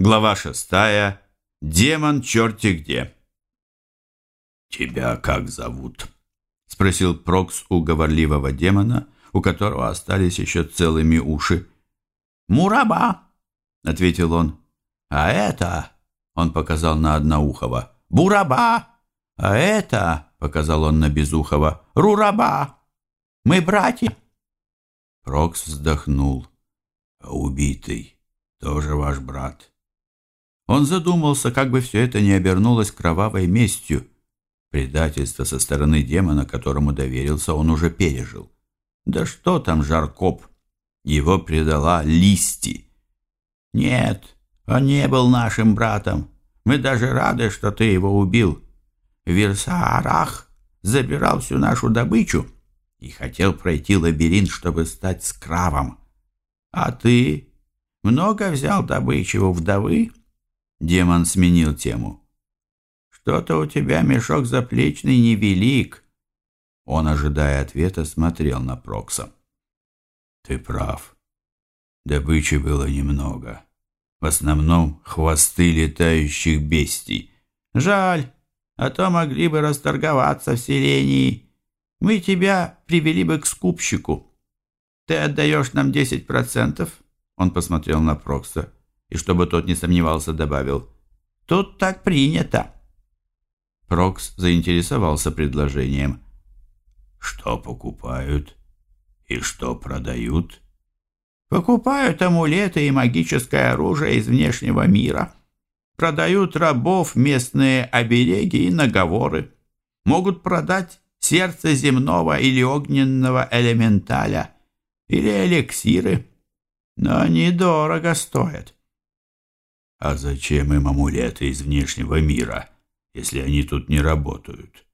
Глава шестая. Демон черти где. «Тебя как зовут?» — спросил Прокс у говорливого демона, у которого остались еще целыми уши. «Мураба», — ответил он. «А это...» — он показал на Одноухого. «Бураба, а это...» — показал он на Безухова. «Рураба, мы братья». Прокс вздохнул. «А убитый тоже ваш брат?» Он задумался, как бы все это не обернулось кровавой местью. Предательство со стороны демона, которому доверился, он уже пережил. Да что там Жаркоп? Его предала Листи. Нет, он не был нашим братом. Мы даже рады, что ты его убил. Вирсаарах забирал всю нашу добычу и хотел пройти лабиринт, чтобы стать скравом. А ты много взял добычи у вдовы? Демон сменил тему. «Что-то у тебя мешок заплечный невелик». Он, ожидая ответа, смотрел на Прокса. «Ты прав. Добычи было немного. В основном хвосты летающих бестий. Жаль, а то могли бы расторговаться в селении. Мы тебя привели бы к скупщику. Ты отдаешь нам десять процентов?» Он посмотрел на Прокса и, чтобы тот не сомневался, добавил «Тут так принято». Прокс заинтересовался предложением. «Что покупают и что продают?» «Покупают амулеты и магическое оружие из внешнего мира. Продают рабов, местные обереги и наговоры. Могут продать сердце земного или огненного элементаля или эликсиры, но они дорого стоят. А зачем им амулеты из внешнего мира, если они тут не работают?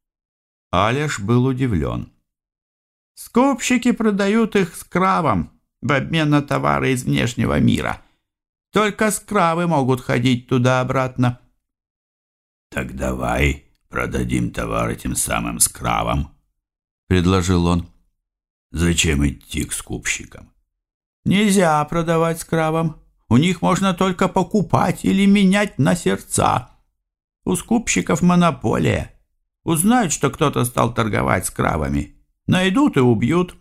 Алеш был удивлен. Скупщики продают их скравам в обмен на товары из внешнего мира. Только скравы могут ходить туда-обратно. Так давай продадим товар этим самым скравам, предложил он. Зачем идти к скупщикам? Нельзя продавать скравам. У них можно только покупать или менять на сердца. У скупщиков монополия. Узнают, что кто-то стал торговать с кравами. Найдут и убьют.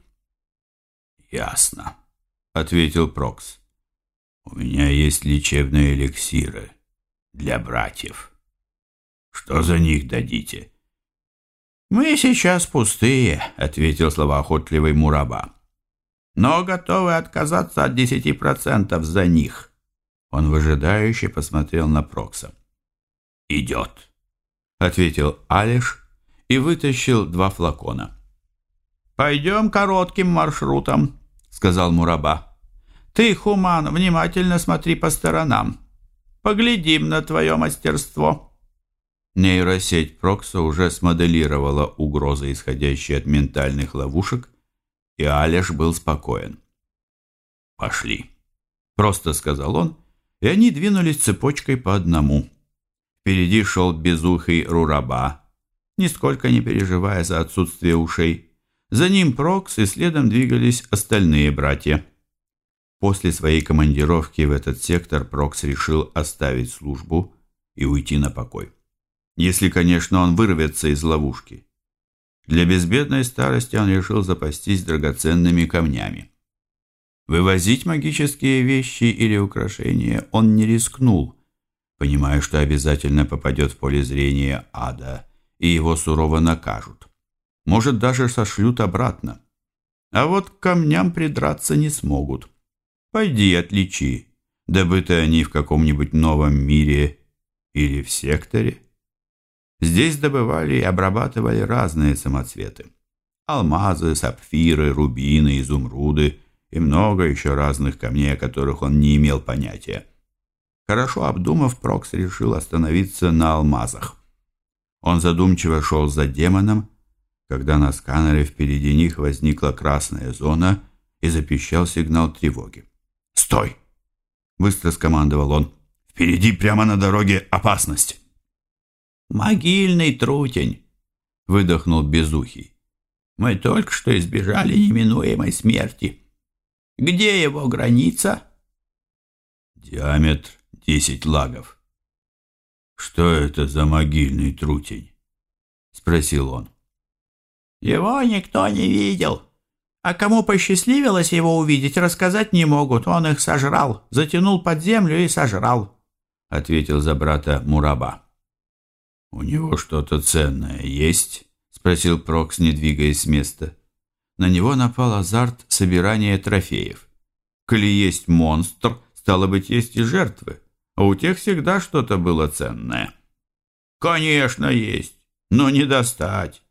«Ясно», — ответил Прокс. «У меня есть лечебные эликсиры для братьев. Что за них дадите?» «Мы сейчас пустые», — ответил словоохотливый Мураба но готовы отказаться от десяти процентов за них. Он выжидающе посмотрел на Прокса. «Идет», — ответил Алиш и вытащил два флакона. «Пойдем коротким маршрутом», — сказал Мураба. «Ты, Хуман, внимательно смотри по сторонам. Поглядим на твое мастерство». Нейросеть Прокса уже смоделировала угрозы, исходящие от ментальных ловушек, и Алеш был спокоен. «Пошли», — просто сказал он, и они двинулись цепочкой по одному. Впереди шел безухий Рураба, нисколько не переживая за отсутствие ушей. За ним Прокс, и следом двигались остальные братья. После своей командировки в этот сектор Прокс решил оставить службу и уйти на покой. Если, конечно, он вырвется из ловушки. Для безбедной старости он решил запастись драгоценными камнями. Вывозить магические вещи или украшения он не рискнул, понимая, что обязательно попадет в поле зрения ада, и его сурово накажут. Может, даже сошлют обратно. А вот к камням придраться не смогут. Пойди отличи, добыты они в каком-нибудь новом мире или в секторе. Здесь добывали и обрабатывали разные самоцветы. Алмазы, сапфиры, рубины, изумруды и много еще разных камней, о которых он не имел понятия. Хорошо обдумав, Прокс решил остановиться на алмазах. Он задумчиво шел за демоном, когда на сканере впереди них возникла красная зона и запищал сигнал тревоги. «Стой!» — быстро скомандовал он. «Впереди прямо на дороге опасность!» «Могильный трутень!» — выдохнул Безухий. «Мы только что избежали неминуемой смерти. Где его граница?» «Диаметр десять лагов. Что это за могильный трутень? Спросил он. Его никто не видел. А кому посчастливилось его увидеть, рассказать не могут. Он их сожрал, затянул под землю и сожрал, — ответил за брата Мураба. — У него что-то ценное есть? — спросил Прокс, не двигаясь с места. На него напал азарт собирания трофеев. Коли есть монстр, стало быть, есть и жертвы, а у тех всегда что-то было ценное. — Конечно, есть, но не достать.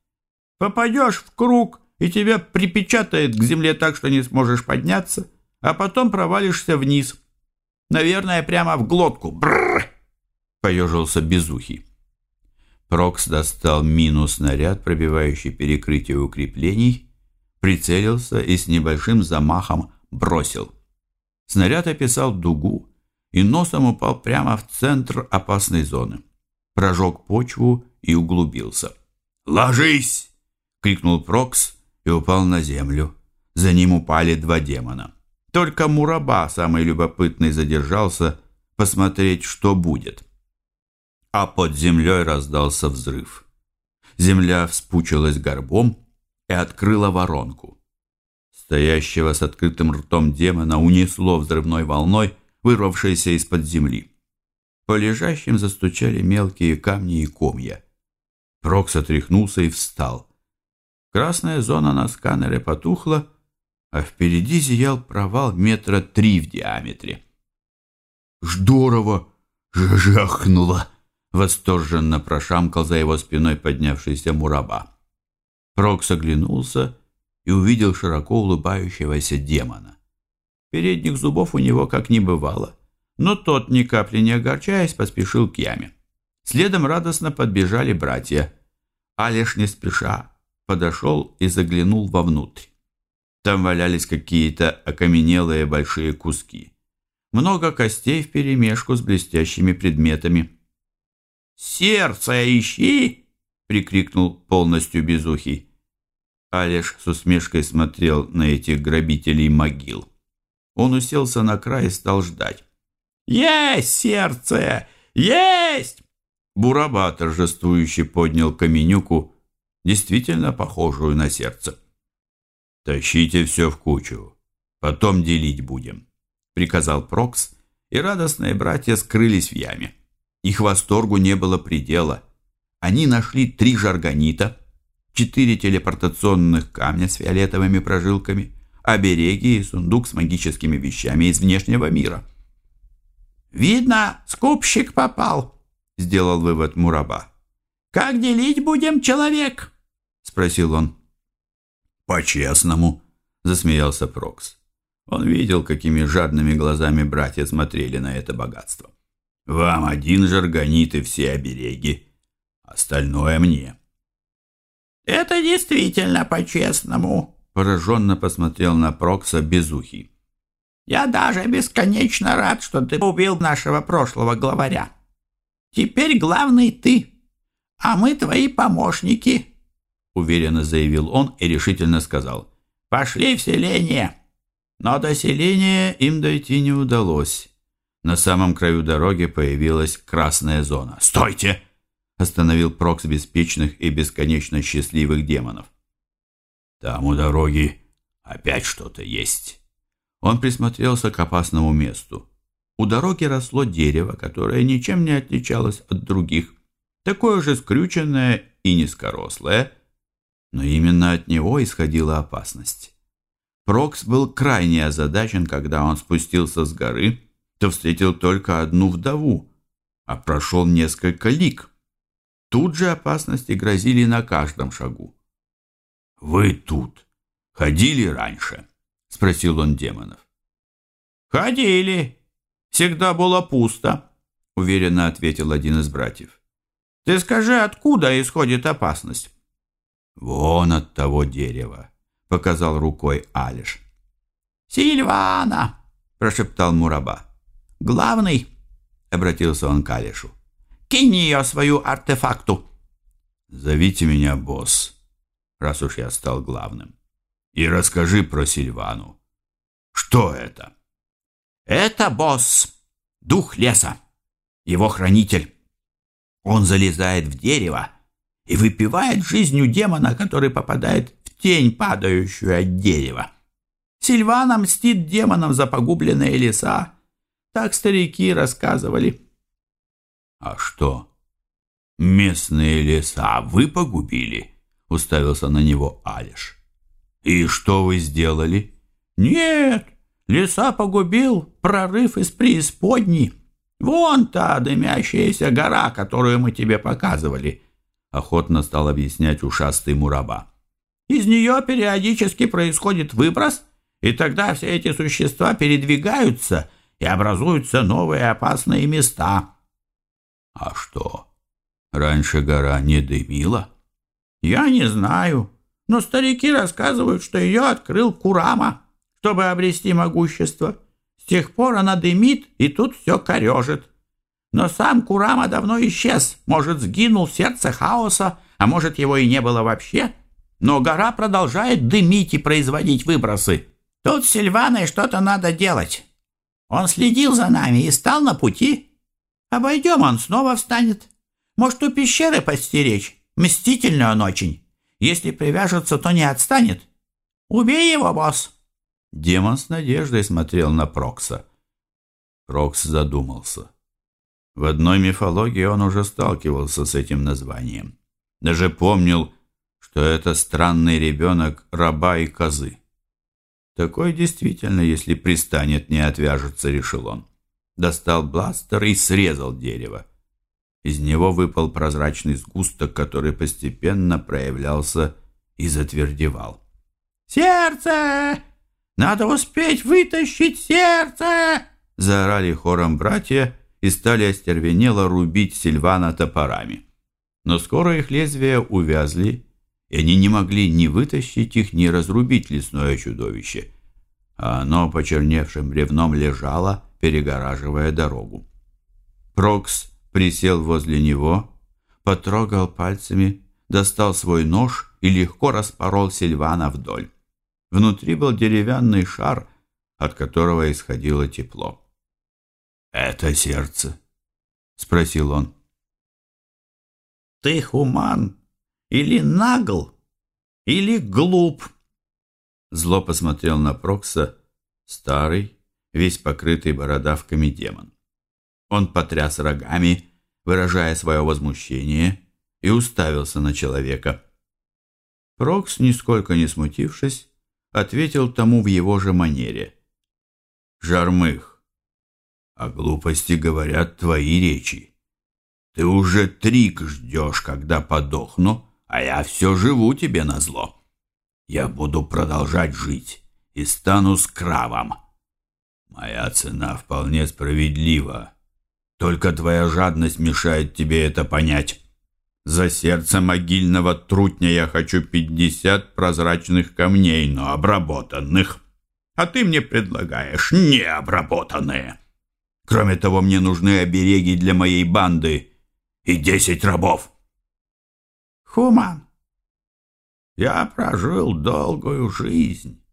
Попадешь в круг, и тебя припечатает к земле так, что не сможешь подняться, а потом провалишься вниз. Наверное, прямо в глотку. Бррр! Поежился безухий. Прокс достал мину-снаряд, пробивающий перекрытие укреплений, прицелился и с небольшим замахом бросил. Снаряд описал дугу и носом упал прямо в центр опасной зоны. Прожег почву и углубился. «Ложись!» — крикнул Прокс, и упал на землю. За ним упали два демона. Только Мураба, самый любопытный, задержался посмотреть, что будет. А под землей раздался взрыв. Земля вспучилась горбом и открыла воронку. Стоящего с открытым ртом демона унесло взрывной волной, вырвавшейся из-под земли. По лежащим застучали мелкие камни и комья. Прокс отряхнулся и встал – Красная зона на сканере потухла, а впереди зиял провал метра три в диаметре. «Здорово!» — жахнуло! — восторженно прошамкал за его спиной поднявшийся мураба. Прокс оглянулся и увидел широко улыбающегося демона. Передних зубов у него как не бывало, но тот, ни капли не огорчаясь, поспешил к яме. Следом радостно подбежали братья. Алиш не спеша, подошел и заглянул вовнутрь. Там валялись какие-то окаменелые большие куски. Много костей вперемешку с блестящими предметами. «Сердце ищи!» — прикрикнул полностью безухий. Алеш с усмешкой смотрел на этих грабителей могил. Он уселся на край и стал ждать. «Есть сердце! Есть!» Бураба торжествующе поднял каменюку действительно похожую на сердце. «Тащите все в кучу, потом делить будем», — приказал Прокс, и радостные братья скрылись в яме. Их восторгу не было предела. Они нашли три жаргонита, четыре телепортационных камня с фиолетовыми прожилками, обереги и сундук с магическими вещами из внешнего мира. «Видно, скупщик попал», — сделал вывод Мураба. «Как делить будем, человек?» — спросил он. «По-честному», — засмеялся Прокс. Он видел, какими жадными глазами братья смотрели на это богатство. «Вам один жаргонит и все обереги, остальное мне». «Это действительно по-честному», — пораженно посмотрел на Прокса Безухий. «Я даже бесконечно рад, что ты убил нашего прошлого главаря. Теперь главный ты, а мы твои помощники». — уверенно заявил он и решительно сказал. «Пошли в селение!» Но до селения им дойти не удалось. На самом краю дороги появилась красная зона. «Стойте!» — остановил Прокс беспечных и бесконечно счастливых демонов. «Там у дороги опять что-то есть». Он присмотрелся к опасному месту. У дороги росло дерево, которое ничем не отличалось от других. Такое же скрюченное и низкорослое — но именно от него исходила опасность. Прокс был крайне озадачен, когда он спустился с горы, то встретил только одну вдову, а прошел несколько лик. Тут же опасности грозили на каждом шагу. «Вы тут ходили раньше?» — спросил он демонов. «Ходили. Всегда было пусто», — уверенно ответил один из братьев. «Ты скажи, откуда исходит опасность?» «Вон от того дерева», — показал рукой Алиш. «Сильвана!» — прошептал Мураба. «Главный!» — обратился он к Алишу. «Кинь ее свою артефакту!» «Зовите меня босс, раз уж я стал главным. И расскажи про Сильвану. Что это?» «Это босс!» дух леса, его хранитель. Он залезает в дерево и выпивает жизнью демона, который попадает в тень, падающую от дерева. Сильвана мстит демонам за погубленные леса. Так старики рассказывали. А что? Местные леса вы погубили? Уставился на него Алиш. И что вы сделали? Нет, леса погубил прорыв из преисподней. Вон та дымящаяся гора, которую мы тебе показывали. Охотно стал объяснять ушастый мураба. Из нее периодически происходит выброс, и тогда все эти существа передвигаются и образуются новые опасные места. А что, раньше гора не дымила? Я не знаю, но старики рассказывают, что ее открыл Курама, чтобы обрести могущество. С тех пор она дымит, и тут все корежит. Но сам Курама давно исчез, может, сгинул в сердце хаоса, а может, его и не было вообще. Но гора продолжает дымить и производить выбросы. Тут с Сильваной что-то надо делать. Он следил за нами и стал на пути. Обойдем, он снова встанет. Может, у пещеры подстеречь? Мстительный он очень. Если привяжется, то не отстанет. Убей его, босс!» Демон с надеждой смотрел на Прокса. Прокс задумался. В одной мифологии он уже сталкивался с этим названием. Даже помнил, что это странный ребенок раба и козы. Такой действительно, если пристанет, не отвяжется, решил он. Достал бластер и срезал дерево. Из него выпал прозрачный сгусток, который постепенно проявлялся и затвердевал. «Сердце! Надо успеть вытащить сердце!» Заорали хором братья и стали остервенело рубить Сильвана топорами. Но скоро их лезвия увязли, и они не могли ни вытащить их, ни разрубить лесное чудовище, а оно почерневшим бревном лежало, перегораживая дорогу. Прокс присел возле него, потрогал пальцами, достал свой нож и легко распорол Сильвана вдоль. Внутри был деревянный шар, от которого исходило тепло. «Это сердце?» — спросил он. «Ты хуман или нагл, или глуп?» Зло посмотрел на Прокса старый, весь покрытый бородавками демон. Он потряс рогами, выражая свое возмущение, и уставился на человека. Прокс, нисколько не смутившись, ответил тому в его же манере. «Жармых, о глупости говорят твои речи. Ты уже трик ждешь, когда подохну, а я все живу тебе на зло. Я буду продолжать жить и стану скравом. Моя цена вполне справедлива, только твоя жадность мешает тебе это понять. За сердце могильного трутня я хочу пятьдесят прозрачных камней, но обработанных. А ты мне предлагаешь необработанные. Кроме того, мне нужны обереги для моей банды и десять рабов. Хуман, я прожил долгую жизнь,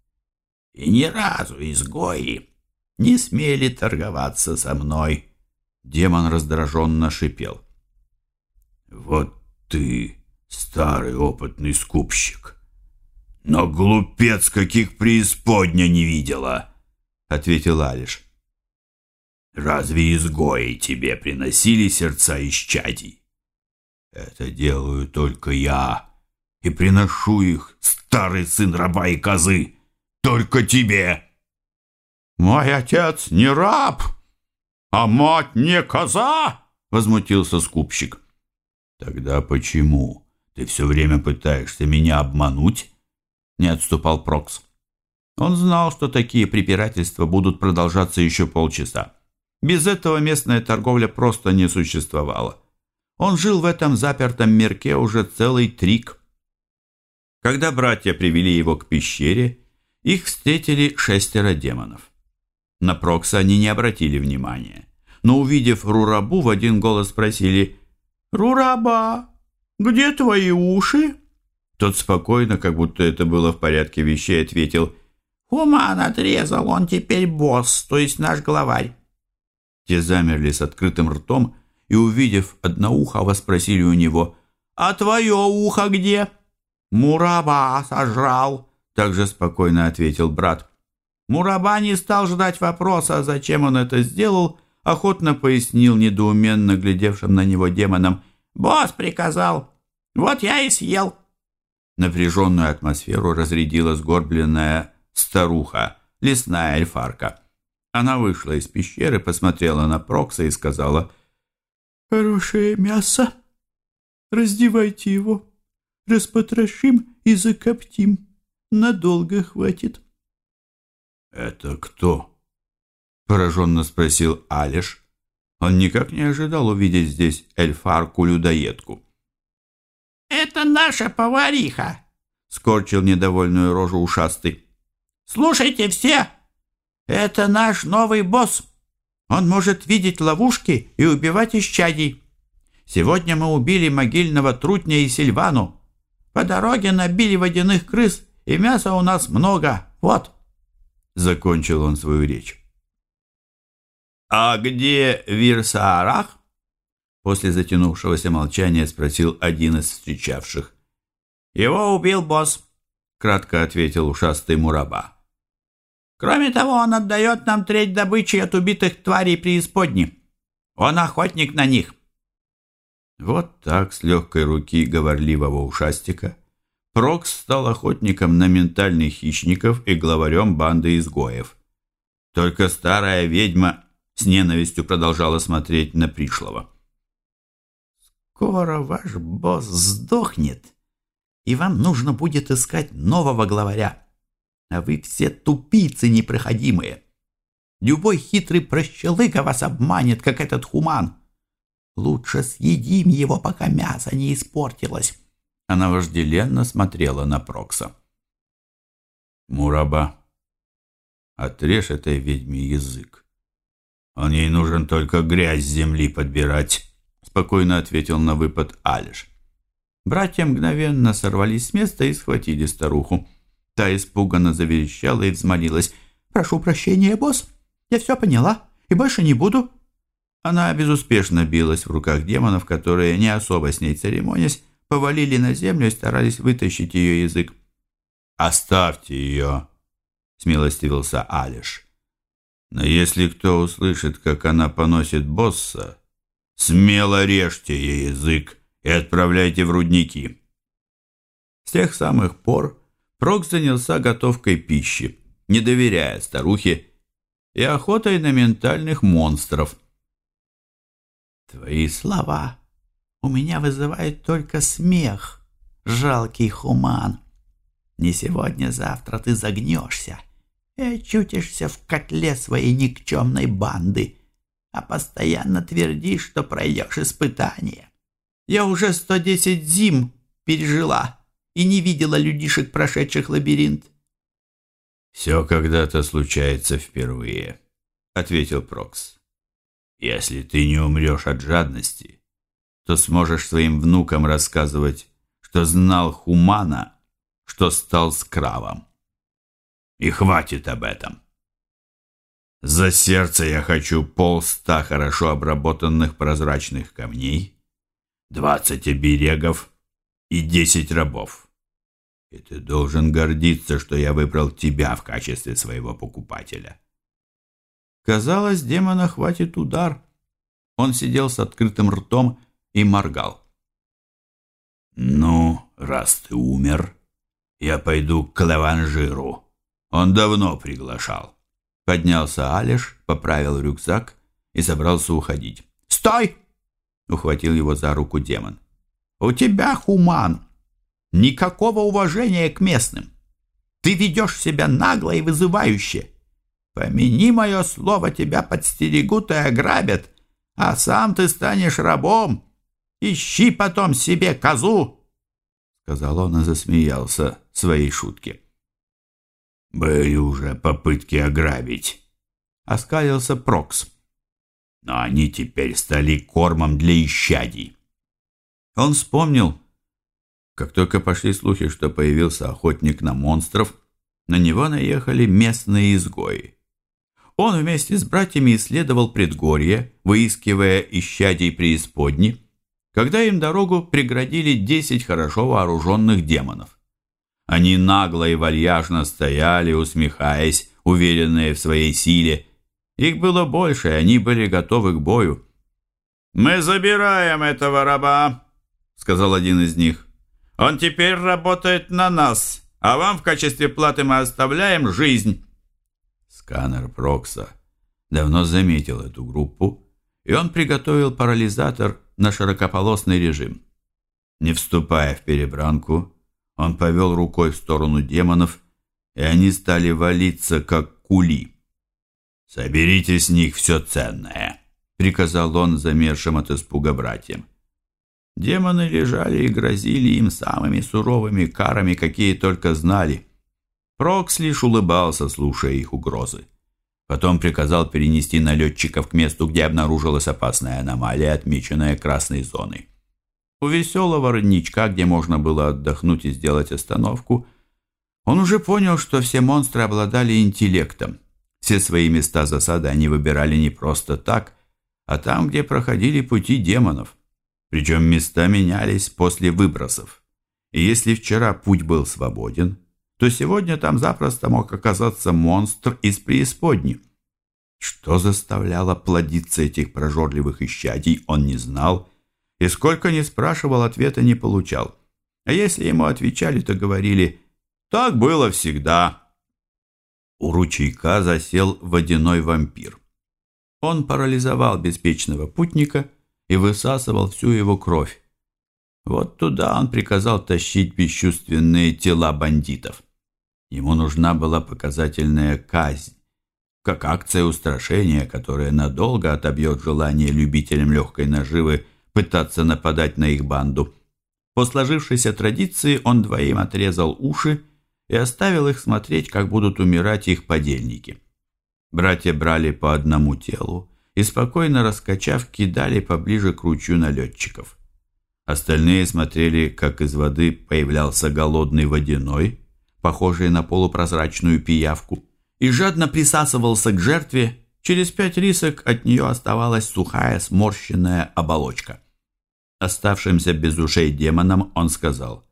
и ни разу изгои не смели торговаться со мной. Демон раздраженно шипел. «Вот ты, старый опытный скупщик, но глупец, каких преисподня не видела!» — ответил Алиш. «Разве изгои тебе приносили сердца исчадий? Это делаю только я, и приношу их, старый сын раба и козы, только тебе!» «Мой отец не раб!» «А мать не коза?» — возмутился скупщик. «Тогда почему ты все время пытаешься меня обмануть?» — не отступал Прокс. Он знал, что такие препирательства будут продолжаться еще полчаса. Без этого местная торговля просто не существовала. Он жил в этом запертом мирке уже целый трик. Когда братья привели его к пещере, их встретили шестеро демонов. На Прокса они не обратили внимания, но, увидев Рурабу, в один голос спросили «Рураба, где твои уши?» Тот спокойно, как будто это было в порядке вещей, ответил «Хуман отрезал, он теперь босс, то есть наш главарь. Те замерли с открытым ртом и, увидев одноухого, спросили у него, «А твое ухо где?» «Мураба сожрал», — также спокойно ответил брат. Мураба не стал ждать вопроса, зачем он это сделал, охотно пояснил недоуменно глядевшим на него демонам. «Босс приказал. Вот я и съел». Напряженную атмосферу разрядила сгорбленная старуха, лесная эльфарка. Она вышла из пещеры, посмотрела на Прокса и сказала, «Хорошее мясо. Раздевайте его, распотрошим и закоптим. Надолго хватит». «Это кто?» — пораженно спросил Алиш. Он никак не ожидал увидеть здесь эльфарку-людоедку. «Это наша повариха!» — скорчил недовольную рожу ушастый. «Слушайте все! Это наш новый босс. Он может видеть ловушки и убивать исчадий. Сегодня мы убили могильного трутня и Сильвану. По дороге набили водяных крыс, и мяса у нас много. Вот!» Закончил он свою речь. «А где Вирсаарах?» После затянувшегося молчания спросил один из встречавших. «Его убил босс», — кратко ответил ушастый Мураба. «Кроме того, он отдает нам треть добычи от убитых тварей преисподни. Он охотник на них». Вот так, с легкой руки говорливого ушастика, Прокс стал охотником на ментальных хищников и главарем банды изгоев. Только старая ведьма с ненавистью продолжала смотреть на пришлого. «Скоро ваш босс сдохнет, и вам нужно будет искать нового главаря, а вы все тупицы непроходимые. Любой хитрый прощелыга вас обманет, как этот хуман. Лучше съедим его, пока мясо не испортилось». Она вожделенно смотрела на Прокса. «Мураба, отрежь этой ведьме язык. Он ей нужен только грязь земли подбирать», спокойно ответил на выпад Алиш. Братья мгновенно сорвались с места и схватили старуху. Та испуганно заверещала и взмолилась. «Прошу прощения, босс. Я все поняла и больше не буду». Она безуспешно билась в руках демонов, которые, не особо с ней церемонясь, повалили на землю и старались вытащить ее язык. «Оставьте ее!» — смилостивился Алиш. «Но если кто услышит, как она поносит босса, смело режьте ей язык и отправляйте в рудники». С тех самых пор Прок занялся готовкой пищи, не доверяя старухе, и охотой на ментальных монстров. «Твои слова у меня вызывает только смех, жалкий хуман. Не сегодня-завтра ты загнешься и очутишься в котле своей никчемной банды, а постоянно твердишь, что пройдешь испытание. Я уже сто десять зим пережила и не видела людишек, прошедших лабиринт. «Все когда-то случается впервые», — ответил Прокс. «Если ты не умрешь от жадности, то сможешь своим внукам рассказывать, что знал Хумана, что стал скравом. И хватит об этом. За сердце я хочу полста хорошо обработанных прозрачных камней, двадцать оберегов и десять рабов. И ты должен гордиться, что я выбрал тебя в качестве своего покупателя. Казалось, демона хватит удар. Он сидел с открытым ртом и моргал. «Ну, раз ты умер, я пойду к Лаванжиру. Он давно приглашал». Поднялся Алиш, поправил рюкзак и собрался уходить. «Стой!» — ухватил его за руку демон. «У тебя, хуман, никакого уважения к местным. Ты ведешь себя нагло и вызывающе. Помяни мое слово, тебя подстерегут и ограбят, а сам ты станешь рабом, Ищи потом себе козу!» Сказал он и засмеялся своей шутке. «Были уже попытки ограбить», — оскалился Прокс. «Но они теперь стали кормом для исчадий». Он вспомнил, как только пошли слухи, что появился охотник на монстров, на него наехали местные изгои. Он вместе с братьями исследовал предгорье, выискивая исчадий преисподни, когда им дорогу преградили десять хорошо вооруженных демонов. Они нагло и вальяжно стояли, усмехаясь, уверенные в своей силе. Их было больше, и они были готовы к бою. «Мы забираем этого раба», — сказал один из них. «Он теперь работает на нас, а вам в качестве платы мы оставляем жизнь». Сканер Прокса давно заметил эту группу, и он приготовил парализатор на широкополосный режим. Не вступая в перебранку, он повел рукой в сторону демонов, и они стали валиться, как кули. «Соберите с них все ценное», — приказал он замершим от испуга братьям. Демоны лежали и грозили им самыми суровыми карами, какие только знали. Прокс лишь улыбался, слушая их угрозы. Потом приказал перенести налетчиков к месту, где обнаружилась опасная аномалия, отмеченная красной зоной. У веселого родничка, где можно было отдохнуть и сделать остановку, он уже понял, что все монстры обладали интеллектом. Все свои места засады они выбирали не просто так, а там, где проходили пути демонов. Причем места менялись после выбросов. И если вчера путь был свободен, то сегодня там запросто мог оказаться монстр из преисподней. Что заставляло плодиться этих прожорливых исчадий, он не знал, и сколько ни спрашивал, ответа не получал. А если ему отвечали, то говорили «Так было всегда». У ручейка засел водяной вампир. Он парализовал беспечного путника и высасывал всю его кровь. Вот туда он приказал тащить бесчувственные тела бандитов. Ему нужна была показательная казнь, как акция устрашения, которая надолго отобьет желание любителям легкой наживы пытаться нападать на их банду. По сложившейся традиции он двоим отрезал уши и оставил их смотреть, как будут умирать их подельники. Братья брали по одному телу и, спокойно раскачав, кидали поближе к ручью налетчиков. Остальные смотрели, как из воды появлялся голодный водяной, похожий на полупрозрачную пиявку, и жадно присасывался к жертве, через пять рисок от нее оставалась сухая сморщенная оболочка. Оставшимся без ушей демонам он сказал,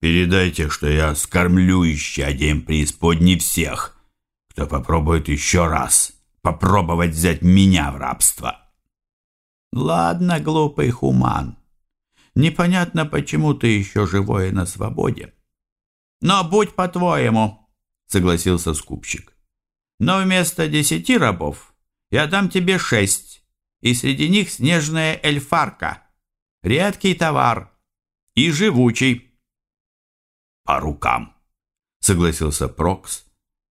«Передайте, что я скормлю исчадием преисподней всех, кто попробует еще раз попробовать взять меня в рабство». «Ладно, глупый хуман, непонятно, почему ты еще живой и на свободе. Но будь по-твоему, согласился скупщик. Но вместо десяти рабов я дам тебе шесть, и среди них снежная эльфарка, редкий товар и живучий. По рукам, согласился Прокс.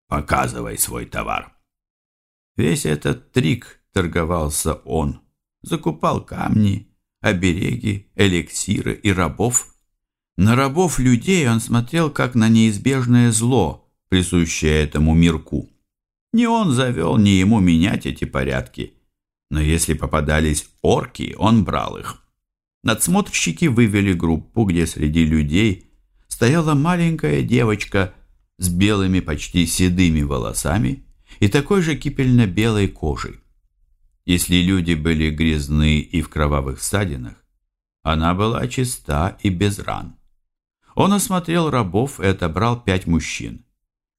Показывай свой товар. Весь этот трик торговался он. Закупал камни, обереги, эликсиры и рабов на рабов людей он смотрел как на неизбежное зло, присущее этому мирку. Не он завел, не ему менять эти порядки. Но если попадались орки, он брал их. Надсмотрщики вывели группу, где среди людей стояла маленькая девочка с белыми почти седыми волосами и такой же кипельно-белой кожей. Если люди были грязны и в кровавых ссадинах, она была чиста и без ран. Он осмотрел рабов и отобрал пять мужчин.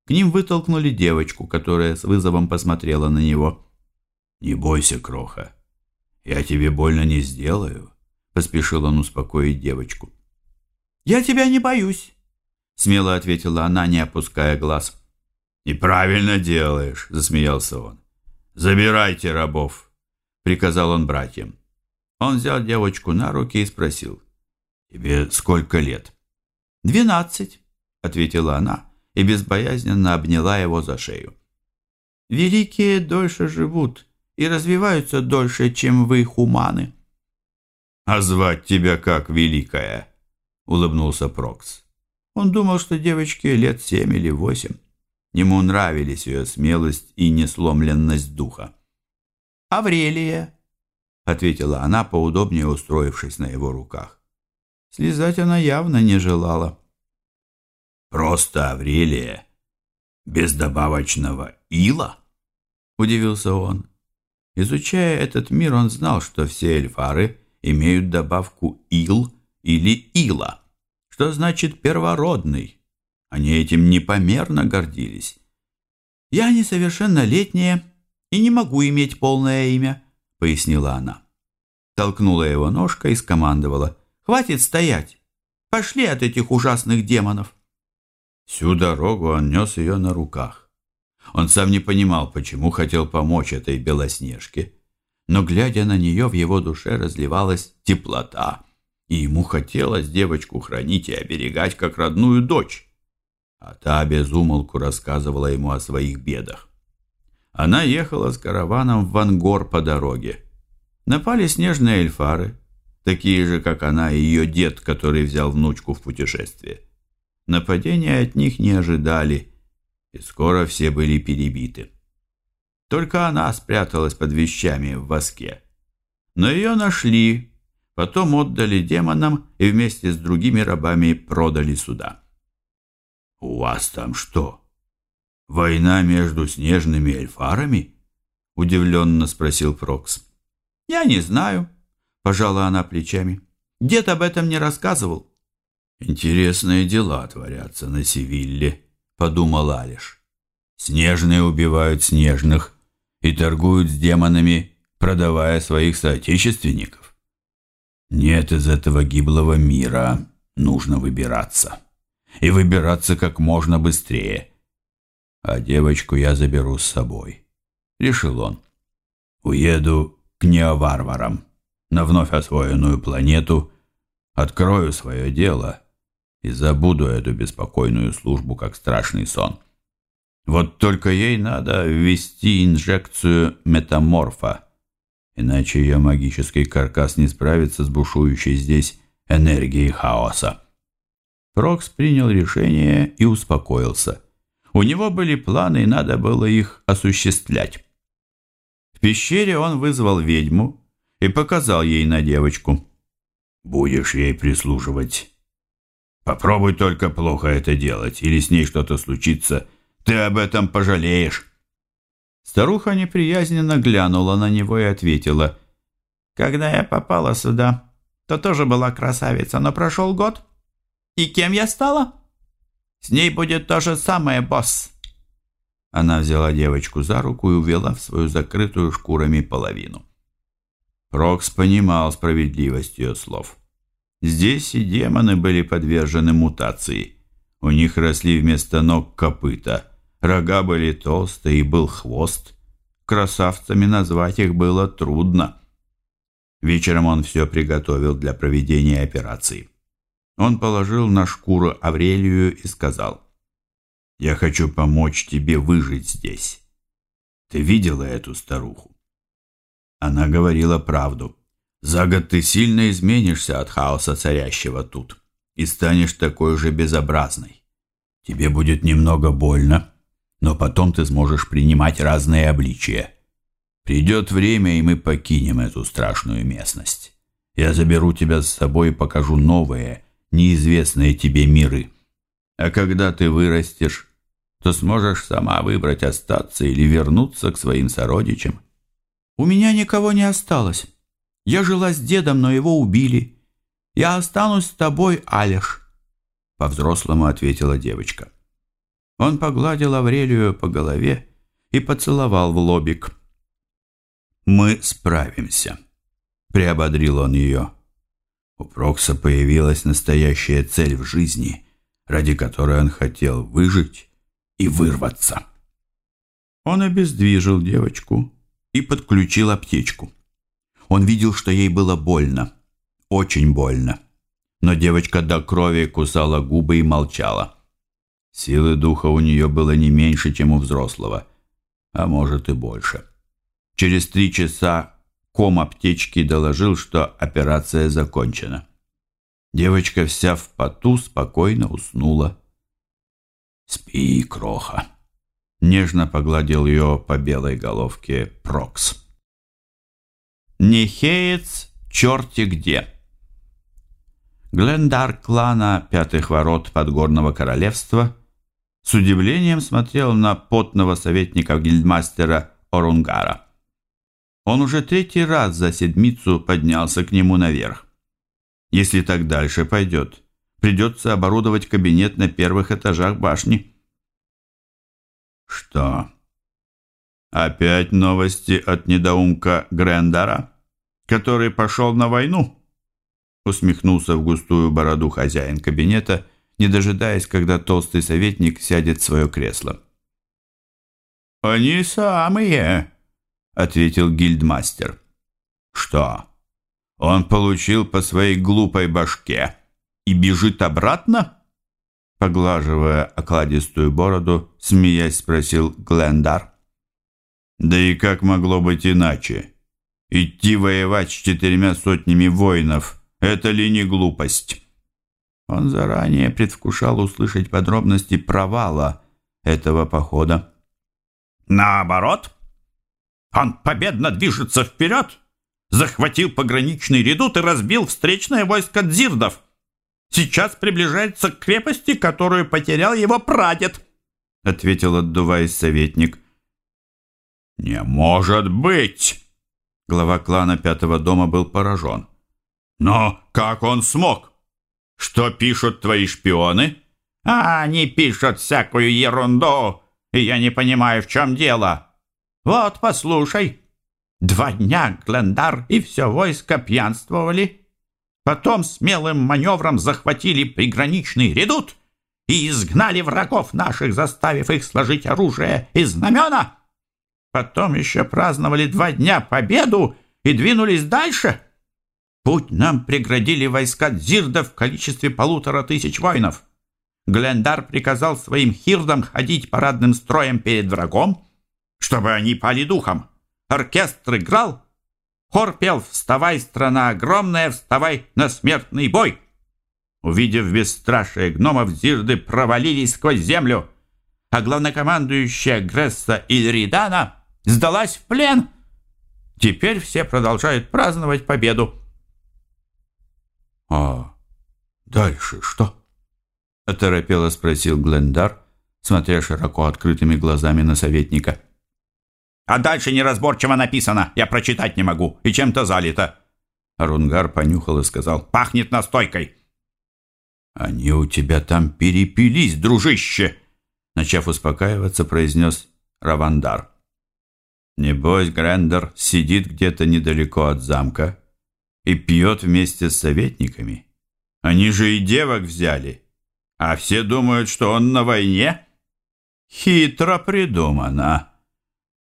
К ним вытолкнули девочку, которая с вызовом посмотрела на него. «Не бойся, Кроха, я тебе больно не сделаю», — поспешил он успокоить девочку. «Я тебя не боюсь», — смело ответила она, не опуская глаз. «Неправильно делаешь», — засмеялся он. «Забирайте рабов», — приказал он братьям. Он взял девочку на руки и спросил. «Тебе сколько лет?» «Двенадцать», — ответила она и безбоязненно обняла его за шею. «Великие дольше живут и развиваются дольше, чем вы, хуманы». «А звать тебя как, Великая?» — улыбнулся Прокс. Он думал, что девочке лет семь или восемь. Ему нравились ее смелость и несломленность духа. «Аврелия», — ответила она, поудобнее устроившись на его руках. Слезать она явно не желала. «Просто Аврелия? Без добавочного ила?» удивился он. Изучая этот мир, он знал, что все эльфары имеют добавку «ил» или «ила», что значит «первородный». Они этим непомерно гордились. «Я несовершеннолетняя и не могу иметь полное имя», — пояснила она. Толкнула его ножкой и скомандовала. «Хватит стоять! Пошли от этих ужасных демонов!» Всю дорогу он нес ее на руках. Он сам не понимал, почему хотел помочь этой Белоснежке, но, глядя на нее, в его душе разливалась теплота, и ему хотелось девочку хранить и оберегать, как родную дочь. А та безумолку рассказывала ему о своих бедах. Она ехала с караваном в Вангор по дороге. Напали снежные эльфары, такие же, как она и ее дед, который взял внучку в путешествие. Нападения от них не ожидали, и скоро все были перебиты. Только она спряталась под вещами в воске. Но ее нашли, потом отдали демонам и вместе с другими рабами продали сюда. «У вас там что, война между снежными эльфарами?» — удивленно спросил Прокс. «Я не знаю», — пожала она плечами. «Дед об этом не рассказывал». «Интересные дела творятся на Севилле», — подумал Алиш. «Снежные убивают снежных и торгуют с демонами, продавая своих соотечественников. Нет из этого гиблого мира, нужно выбираться» и выбираться как можно быстрее. А девочку я заберу с собой, решил он. Уеду к неоварварам, на вновь освоенную планету, открою свое дело и забуду эту беспокойную службу, как страшный сон. Вот только ей надо ввести инжекцию метаморфа, иначе ее магический каркас не справится с бушующей здесь энергией хаоса. Прокс принял решение и успокоился. У него были планы, и надо было их осуществлять. В пещере он вызвал ведьму и показал ей на девочку. «Будешь ей прислуживать. Попробуй только плохо это делать, или с ней что-то случится. Ты об этом пожалеешь». Старуха неприязненно глянула на него и ответила. «Когда я попала сюда, то тоже была красавица, но прошел год, и кем я стала? С ней будет то же самое, босс. Она взяла девочку за руку и увела в свою закрытую шкурами половину. Прокс понимал справедливость ее слов. Здесь и демоны были подвержены мутации. У них росли вместо ног копыта, рога были толстые и был хвост. Красавцами назвать их было трудно. Вечером он все приготовил для проведения операции. Он положил на шкуру Аврелию и сказал, «Я хочу помочь тебе выжить здесь. Ты видела эту старуху?» Она говорила правду. «За год ты сильно изменишься от хаоса, царящего тут, и станешь такой же безобразной. Тебе будет немного больно, но потом ты сможешь принимать разные обличия. Придет время, и мы покинем эту страшную местность. Я заберу тебя с собой и покажу новые, неизвестные тебе миры. А когда ты вырастешь, то сможешь сама выбрать остаться или вернуться к своим сородичам. У меня никого не осталось. Я жила с дедом, но его убили. Я останусь с тобой, Алеш, по-взрослому ответила девочка. Он погладил Аврелию по голове и поцеловал в лобик. «Мы справимся», — приободрил он ее. У Прокса появилась настоящая цель в жизни, ради которой он хотел выжить и вырваться. Он обездвижил девочку и подключил аптечку. Он видел, что ей было больно, очень больно. Но девочка до крови кусала губы и молчала. Силы духа у нее было не меньше, чем у взрослого, а может и больше. Через три часа ком аптечки доложил, что операция закончена. Девочка вся в поту спокойно уснула. «Спи, кроха!» Нежно погладил ее по белой головке Прокс. Нехеец черти где. Глендар клана Пятых Ворот Подгорного Королевства с удивлением смотрел на потного советника гильдмастера Орунгара. Он уже третий раз за седмицу поднялся к нему наверх. Если так дальше пойдет, придется оборудовать кабинет на первых этажах башни. Что? Опять новости от недоумка Грендера, который пошел на войну? Усмехнулся в густую бороду хозяин кабинета, не дожидаясь, когда толстый советник сядет в свое кресло. «Они самые», — ответил гильдмастер. «Что? Он получил по своей глупой башке и бежит обратно?» Поглаживая окладистую бороду, смеясь, спросил Глендар. «Да и как могло быть иначе? Идти воевать с четырьмя сотнями воинов — это ли не глупость?» Он заранее предвкушал услышать подробности провала этого похода. «Наоборот, он победно движется вперед, захватил пограничный редут и разбил встречное войско дзирдов. Сейчас приближается к крепости, которую потерял его прадед», — ответил, отдуваясь советник. «Не может быть!» Глава клана Пятого дома был поражен. «Но как он смог? Что пишут твои шпионы?» «А, они пишут всякую ерунду, и я не понимаю, в чем дело. Вот, послушай. Два дня Глендар и все войско пьянствовали, Потом смелым маневром захватили приграничный редут и изгнали врагов наших, заставив их сложить оружие и знамена. Потом еще праздновали два дня победу и двинулись дальше. Путь нам преградили войска Дзирда в количестве полутора тысяч воинов. Глендар приказал своим хирдам ходить парадным строем перед врагом, чтобы они пали духом. Оркестр играл, Хор пел «Вставай, страна огромная, вставай на смертный бой!» Увидев бесстрашие гномов, зирды провалились сквозь землю, а главнокомандующая Гресса Ильридана сдалась в плен. Теперь все продолжают праздновать победу. «А дальше что?» — оторопело спросил Глендар, смотря широко открытыми глазами на советника. А дальше неразборчиво написано. Я прочитать не могу. И чем-то залито. Рунгар понюхал и сказал. Пахнет настойкой. Они у тебя там перепились, дружище. Начав успокаиваться, произнес Равандар. Небось, Грендер сидит где-то недалеко от замка и пьет вместе с советниками. Они же и девок взяли, а все думают, что он на войне. Хитро придумано.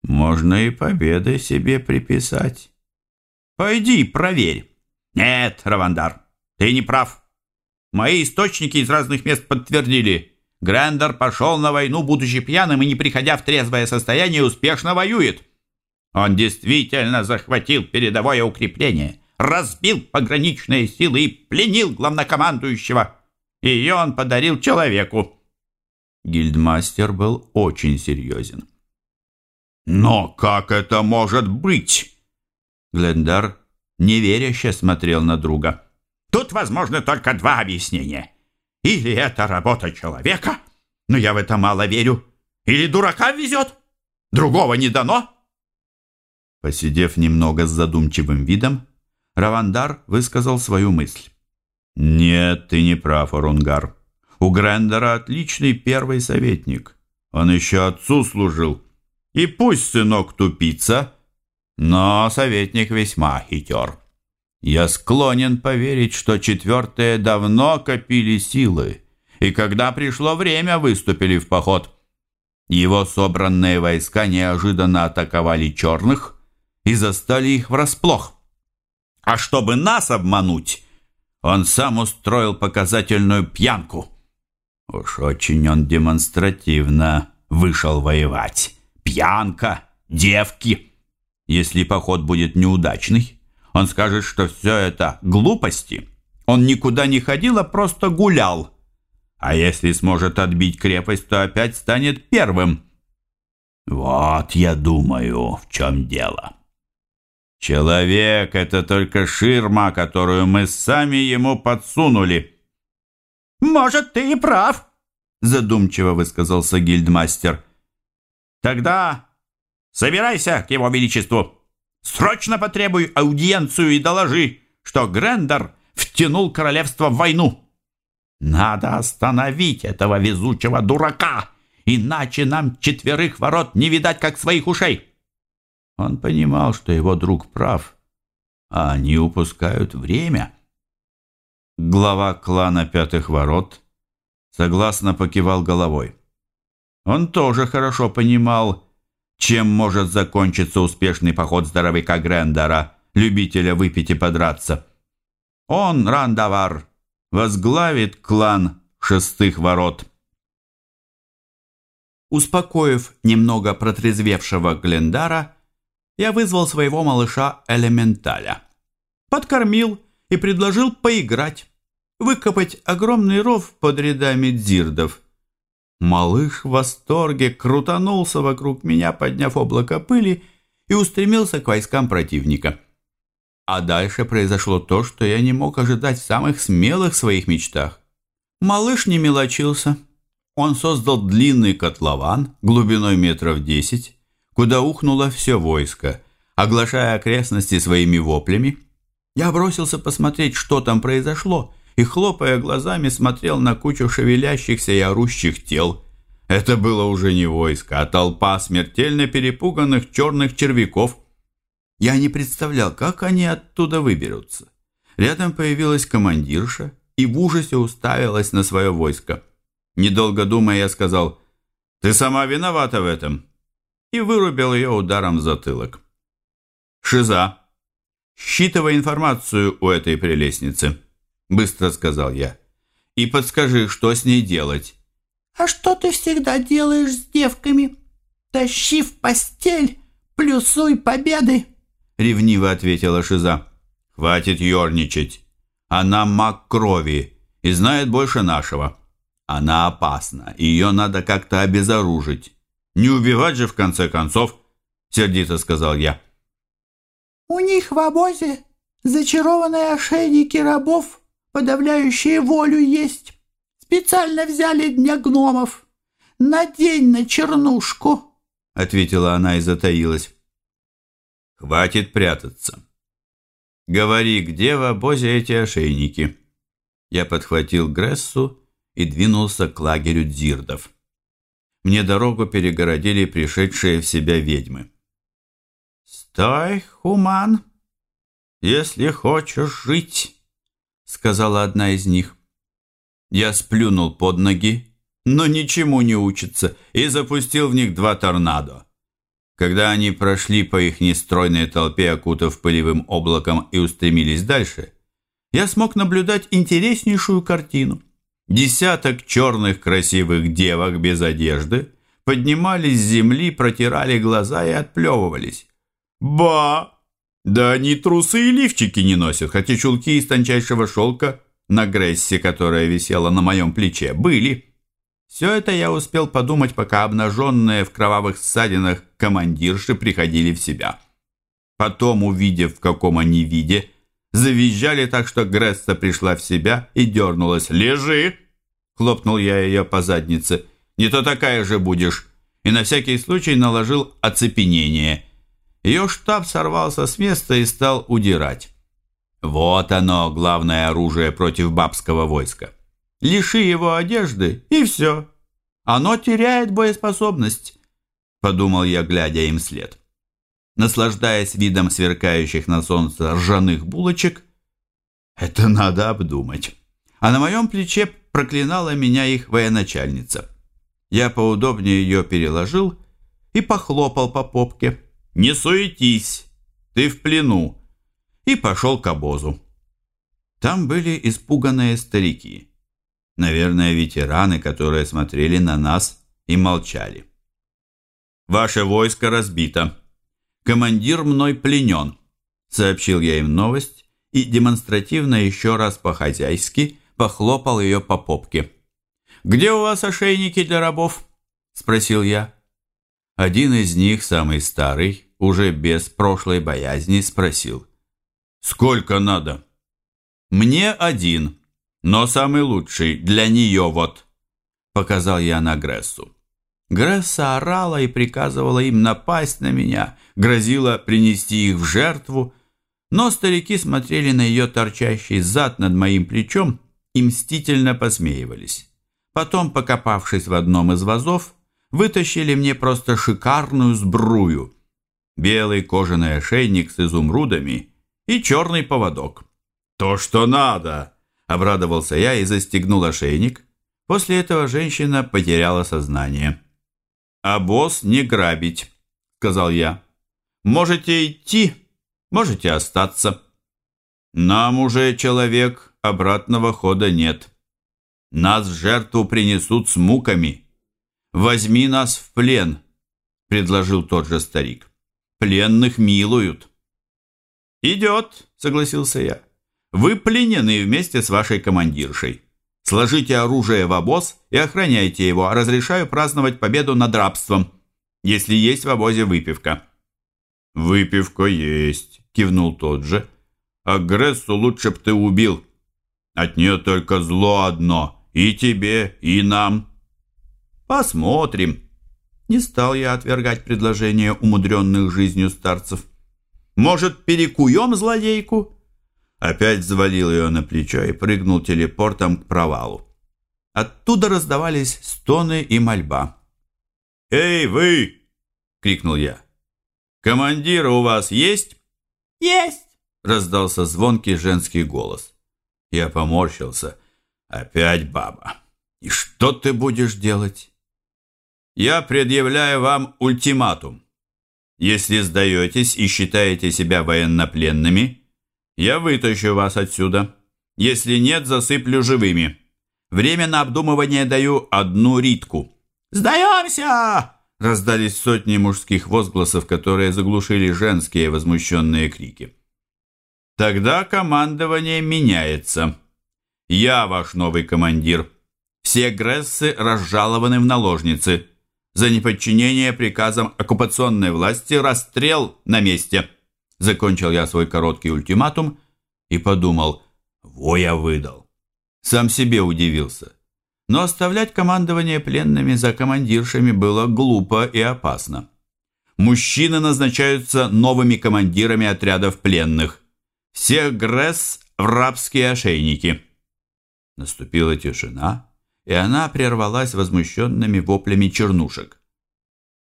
Можно и победы себе приписать. Пойди, проверь. Нет, Равандар, ты не прав. Мои источники из разных мест подтвердили. Грендер пошел на войну, будучи пьяным и не приходя в трезвое состояние, успешно воюет. Он действительно захватил передовое укрепление, разбил пограничные силы и пленил главнокомандующего. Ее он подарил человеку. Гильдмастер был очень серьезен. «Но как это может быть?» Глендар неверяще смотрел на друга. «Тут возможны только два объяснения. Или это работа человека, но я в это мало верю, или дурака везет. Другого не дано». Посидев немного с задумчивым видом, Равандар высказал свою мысль. «Нет, ты не прав, Орунгар. У Грендера отличный первый советник. Он еще отцу служил». И пусть сынок тупица, но советник весьма хитер. Я склонен поверить, что четвертые давно копили силы, и когда пришло время, выступили в поход. Его собранные войска неожиданно атаковали черных и застали их врасплох. А чтобы нас обмануть, он сам устроил показательную пьянку. Уж очень он демонстративно вышел воевать пьянка, девки. Если поход будет неудачный, он скажет, что все это глупости. Он никуда не ходил, а просто гулял. А если сможет отбить крепость, то опять станет первым. Вот я думаю, в чем дело. Человек — это только ширма, которую мы сами ему подсунули. «Может, ты и прав», — задумчиво высказался гильдмастер. Тогда собирайся к его величеству. Срочно потребуй аудиенцию и доложи, что Грендер втянул королевство в войну. Надо остановить этого везучего дурака, иначе нам четверых ворот не видать, как своих ушей. Он понимал, что его друг прав, а они упускают время. Глава клана Пятых Ворот согласно покивал головой. Он тоже хорошо понимал, чем может закончиться успешный поход здоровяка Грендера, любителя выпить и подраться. Он, Рандавар, возглавит клан Шестых Ворот. Успокоив немного протрезвевшего Глендара, я вызвал своего малыша Элементаля. Подкормил и предложил поиграть, выкопать огромный ров под рядами дзирдов. Малыш в восторге крутанулся вокруг меня, подняв облако пыли, и устремился к войскам противника. А дальше произошло то, что я не мог ожидать в самых смелых своих мечтах. Малыш не мелочился. Он создал длинный котлован глубиной метров десять, куда ухнуло все войско, оглашая окрестности своими воплями. Я бросился посмотреть, что там произошло, и, хлопая глазами, смотрел на кучу шевелящихся и орущих тел. Это было уже не войско, а толпа смертельно перепуганных черных червяков. Я не представлял, как они оттуда выберутся. Рядом появилась командирша и в ужасе уставилась на свое войско. Недолго думая, я сказал, «Ты сама виновата в этом и вырубил ее ударом в затылок. «Шиза, считывай информацию у этой прелестницы», — быстро сказал я. «И подскажи, что с ней делать». «А что ты всегда делаешь с девками? Тащи в постель, плюсуй победы!» — ревниво ответила Шиза. «Хватит ерничать. Она маг крови и знает больше нашего. Она опасна, ее надо как-то обезоружить. Не убивать же, в конце концов, сердито сказал я. У них в обозе зачарованные ошейники рабов, подавляющие волю есть. Специально взяли для гномов. Надень на чернушку, ответила она и затаилась. Хватит прятаться. Говори, где в обозе эти ошейники? Я подхватил Грессу и двинулся к лагерю дзирдов мне дорогу перегородили пришедшие в себя ведьмы. «Стой, Хуман, если хочешь жить», — сказала одна из них. Я сплюнул под ноги, но ничему не учится, и запустил в них два торнадо. Когда они прошли по их нестройной толпе, окутав пылевым облаком и устремились дальше, я смог наблюдать интереснейшую картину. Десяток черных красивых девок без одежды поднимались с земли, протирали глаза и отплевывались. Ба! Да они трусы и лифчики не носят, хотя чулки из тончайшего шелка на Грессе, которая висела на моем плече, были. Все это я успел подумать, пока обнаженные в кровавых ссадинах командирши приходили в себя. Потом, увидев, в каком они виде, Завизжали так, что Гресса пришла в себя и дернулась. «Лежи!» — хлопнул я ее по заднице. «Не то такая же будешь!» И на всякий случай наложил оцепенение. Ее штаб сорвался с места и стал удирать. Вот оно, главное оружие против бабского войска. Лиши его одежды, и все. Оно теряет боеспособность, подумал я, глядя им вслед наслаждаясь видом сверкающих на солнце ржаных булочек. Это надо обдумать. А на моем плече проклинала меня их военачальница. Я поудобнее ее переложил и похлопал по попке. «Не суетись, ты в плену!» И пошел к обозу. Там были испуганные старики. Наверное, ветераны, которые смотрели на нас и молчали. «Ваше войско разбито», «Командир мной пленен», — сообщил я им новость и демонстративно еще раз по-хозяйски похлопал ее по попке. «Где у вас ошейники для рабов?» — спросил я. Один из них, самый старый, уже без прошлой боязни, спросил. «Сколько надо?» «Мне один, но самый лучший, для нее вот», — показал я на Грессу. Гресса орала и приказывала им напасть на меня, грозила принести их в жертву, но старики смотрели на ее торчащий зад над моим плечом и мстительно посмеивались. Потом, покопавшись в одном из вазов, вытащили мне просто шикарную сбрую. Белый кожаный ошейник с изумрудами и черный поводок. «То, что надо!» – обрадовался я и застегнул ошейник. После этого женщина потеряла сознание. «А босс не грабить», – сказал я. «Можете идти, можете остаться. Нам уже, человек, обратного хода нет. Нас жертву принесут с муками. Возьми нас в плен», – предложил тот же старик. «Пленных милуют». «Идет», – согласился я. «Вы пленены вместе с вашей командиршей. Сложите оружие в обоз и охраняйте его. Разрешаю праздновать победу над рабством, если есть в обозе выпивка». «Выпивка есть», – кивнул тот же. «А Грессу лучше б ты убил. От нее только зло одно. И тебе, и нам». «Посмотрим». Не стал я отвергать предложение умудренных жизнью старцев. «Может, перекуем злодейку?» Опять взвалил ее на плечо и прыгнул телепортом к провалу. Оттуда раздавались стоны и мольба. «Эй, вы!» — крикнул я. «Командир у вас есть?» «Есть!» — раздался звонкий женский голос. Я поморщился. «Опять баба. И что ты будешь делать?» «Я предъявляю вам ультиматум. Если сдаетесь и считаете себя военнопленными, я вытащу вас отсюда. Если нет, засыплю живыми. Время на обдумывание даю одну ритку». «Сдаемся!» Раздались сотни мужских возгласов, которые заглушили женские возмущенные крики. «Тогда командование меняется. Я ваш новый командир. Все Грессы разжалованы в наложницы. За неподчинение приказам оккупационной власти расстрел на месте». Закончил я свой короткий ультиматум и подумал, во я выдал. Сам себе удивился. Но оставлять командование пленными за командиршами было глупо и опасно. Мужчины назначаются новыми командирами отрядов пленных. Всех ГРЭС в рабские ошейники. Наступила тишина, и она прервалась возмущенными воплями чернушек.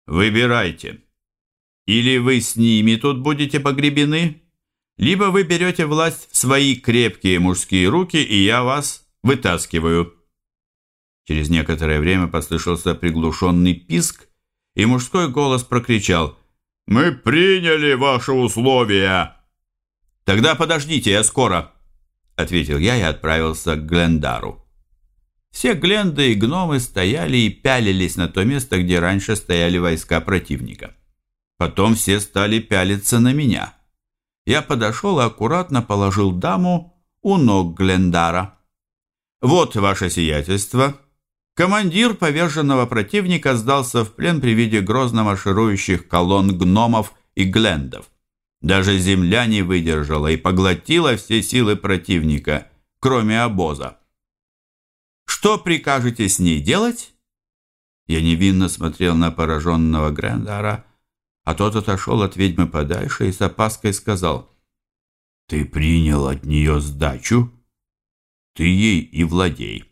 «Выбирайте», или вы с ними тут будете погребены, либо вы берете власть в свои крепкие мужские руки, и я вас вытаскиваю». Через некоторое время послышался приглушенный писк, и мужской голос прокричал «Мы приняли ваши условия!» «Тогда подождите, я скоро!» — ответил я и отправился к Глендару. Все Гленды и гномы стояли и пялились на то место, где раньше стояли войска противника. Потом все стали пялиться на меня. Я подошел и аккуратно положил даму у ног Глендара. «Вот ваше сиятельство». Командир поверженного противника сдался в плен при виде грозно марширующих колонн гномов и глендов. Даже земля не выдержала и поглотила все силы противника, кроме обоза. «Что прикажете с ней делать?» Я невинно смотрел на пораженного Грендара, а тот отошел от ведьмы подальше и с опаской сказал, «Ты принял от нее сдачу? Ты ей и владей.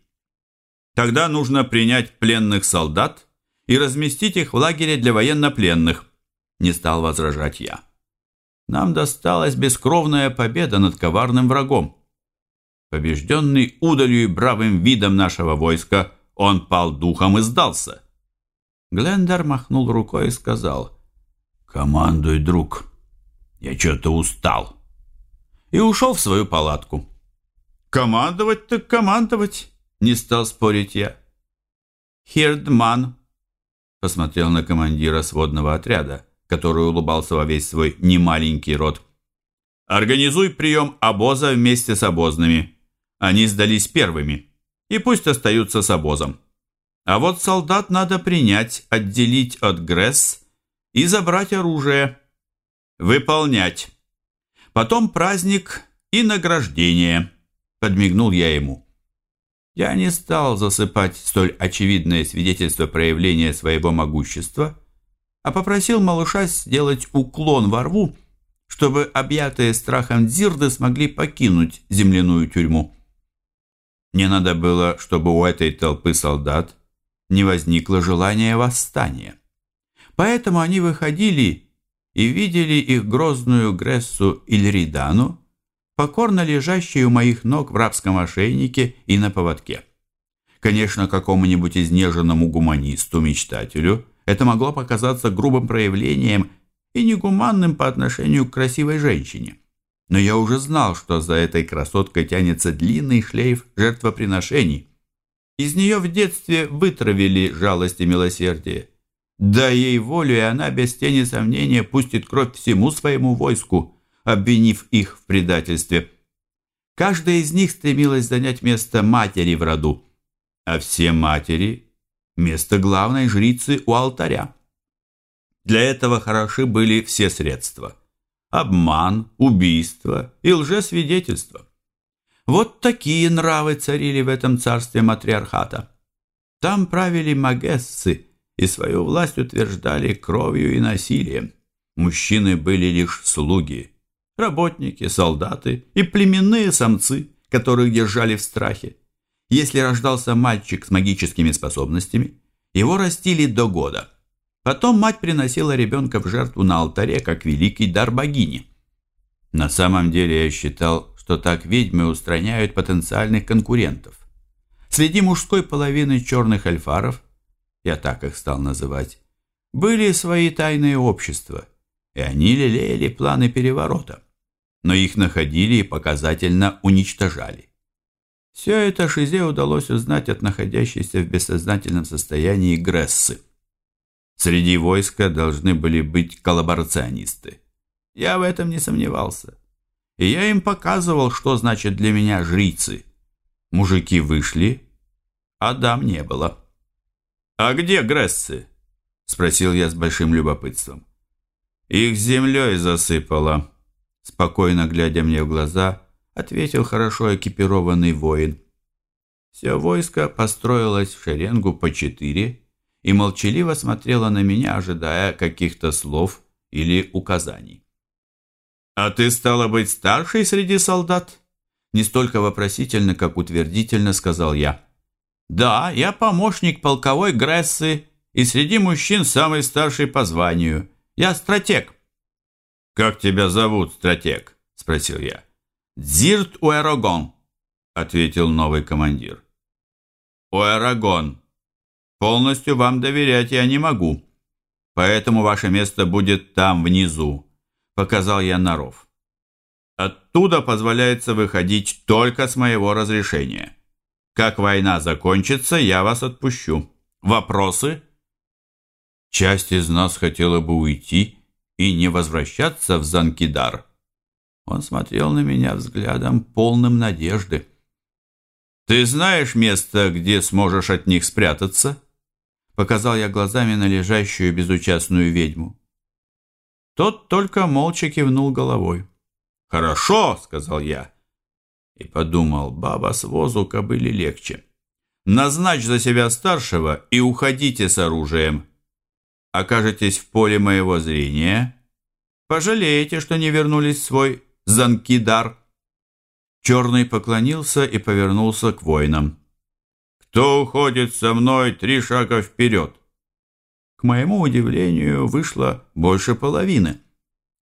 Тогда нужно принять пленных солдат и разместить их в лагере для военнопленных», не стал возражать я. «Нам досталась бескровная победа над коварным врагом. Побежденный удалью и бравым видом нашего войска, он пал духом и сдался». Глендар махнул рукой и сказал, «Командуй, друг, я что-то устал». И ушел в свою палатку. «Командовать так командовать», — не стал спорить я. «Хирдман», — посмотрел на командира сводного отряда, который улыбался во весь свой немаленький рот. «Организуй прием обоза вместе с обозными. Они сдались первыми, и пусть остаются с обозом. А вот солдат надо принять, отделить от Гресс и забрать оружие. Выполнять. Потом праздник и награждение, подмигнул я ему. Я не стал засыпать столь очевидное свидетельство проявления своего могущества, а попросил малыша сделать уклон во рву, чтобы объятые страхом дзирды смогли покинуть земляную тюрьму. Мне надо было, чтобы у этой толпы солдат не возникло желания восстания. Поэтому они выходили и видели их грозную Грессу Ильридану, покорно лежащей у моих ног в рабском ошейнике и на поводке. Конечно, какому-нибудь изнеженному гуманисту-мечтателю это могло показаться грубым проявлением и негуманным по отношению к красивой женщине. Но я уже знал, что за этой красоткой тянется длинный шлейф жертвоприношений. Из нее в детстве вытравили жалость и милосердие. Дай ей волю, и она без тени сомнения пустит кровь всему своему войску, обвинив их в предательстве. Каждая из них стремилась занять место матери в роду, а все матери – место главной жрицы у алтаря. Для этого хороши были все средства – обман, убийство и лжесвидетельство. Вот такие нравы царили в этом царстве матриархата. Там правили магессы и свою власть утверждали кровью и насилием. Мужчины были лишь слуги, работники, солдаты и племенные самцы, которых держали в страхе. Если рождался мальчик с магическими способностями, его растили до года. Потом мать приносила ребенка в жертву на алтаре, как великий дар богини. На самом деле я считал, что так ведьмы устраняют потенциальных конкурентов. Среди мужской половины черных альфаров, я так их стал называть, были свои тайные общества, и они лелеяли планы переворота, но их находили и показательно уничтожали. Все это Шизе удалось узнать от находящейся в бессознательном состоянии Грессы. Среди войска должны были быть коллаборационисты. Я в этом не сомневался. И я им показывал, что значит для меня жрицы. Мужики вышли, а дам не было. «А где Грессы?» – спросил я с большим любопытством. «Их землей засыпало», – спокойно глядя мне в глаза, ответил хорошо экипированный воин. Все войско построилось в шеренгу по четыре и молчаливо смотрело на меня, ожидая каких-то слов или указаний. «А ты, стала быть, старший среди солдат?» Не столько вопросительно, как утвердительно сказал я. «Да, я помощник полковой Грессы и среди мужчин самый старший по званию. Я стратег». «Как тебя зовут, стратег?» – спросил я. «Дзирт Уэрогон», — ответил новый командир. «Уэрогон, полностью вам доверять я не могу, поэтому ваше место будет там, внизу», — показал я на ров. «Оттуда позволяется выходить только с моего разрешения. Как война закончится, я вас отпущу. Вопросы?» Часть из нас хотела бы уйти и не возвращаться в Занкидар. Он смотрел на меня взглядом, полным надежды. «Ты знаешь место, где сможешь от них спрятаться?» Показал я глазами на лежащую безучастную ведьму. Тот только молча кивнул головой. «Хорошо», — сказал я. И подумал, баба с возу кобыли легче. «Назначь за себя старшего и уходите с оружием. Окажетесь в поле моего зрения, пожалеете, что не вернулись в свой Занкидар. Черный поклонился и повернулся к воинам. «Кто уходит со мной три шага вперед?» К моему удивлению, вышло больше половины.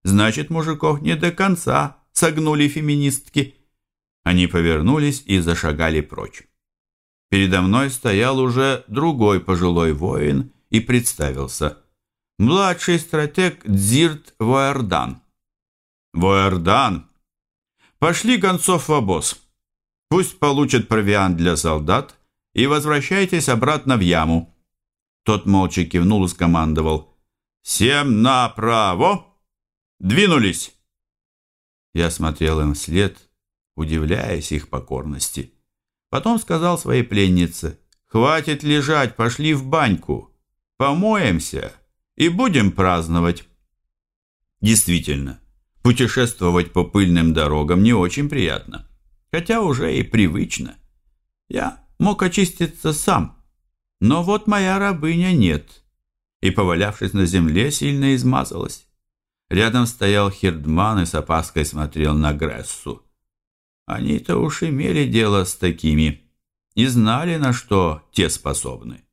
Значит, мужиков не до конца согнули феминистки. Они повернулись и зашагали прочь. Передо мной стоял уже другой пожилой воин и представился. Младший стратег Дзирт Вуэрдан. Воэрдан, пошли гонцов в обоз. Пусть получат провиант для солдат и возвращайтесь обратно в яму. Тот молча кивнул и скомандовал. «Всем направо! Двинулись!» Я смотрел им вслед, удивляясь их покорности. Потом сказал своей пленнице, «Хватит лежать, пошли в баньку, помоемся и будем праздновать». Действительно, Путешествовать по пыльным дорогам не очень приятно, хотя уже и привычно. Я мог очиститься сам. Но вот моя рабыня нет, и, повалявшись на земле, сильно измазалась. Рядом стоял Хирдман и с опаской смотрел на Грессу. Они-то уж имели дело с такими и знали, на что те способны.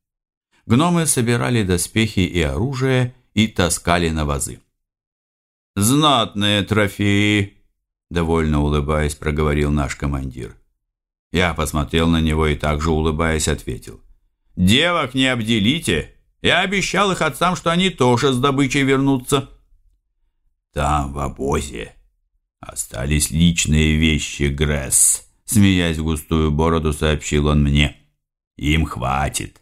Гномы собирали доспехи и оружие и таскали на вазы. «Знатные трофеи!» — довольно улыбаясь, проговорил наш командир. Я посмотрел на него и также улыбаясь ответил. «Девок не обделите! Я обещал их отцам, что они тоже с добычей вернутся». «Там, в обозе, остались личные вещи, Гресс», смеясь в густую бороду, сообщил он мне. «Им хватит».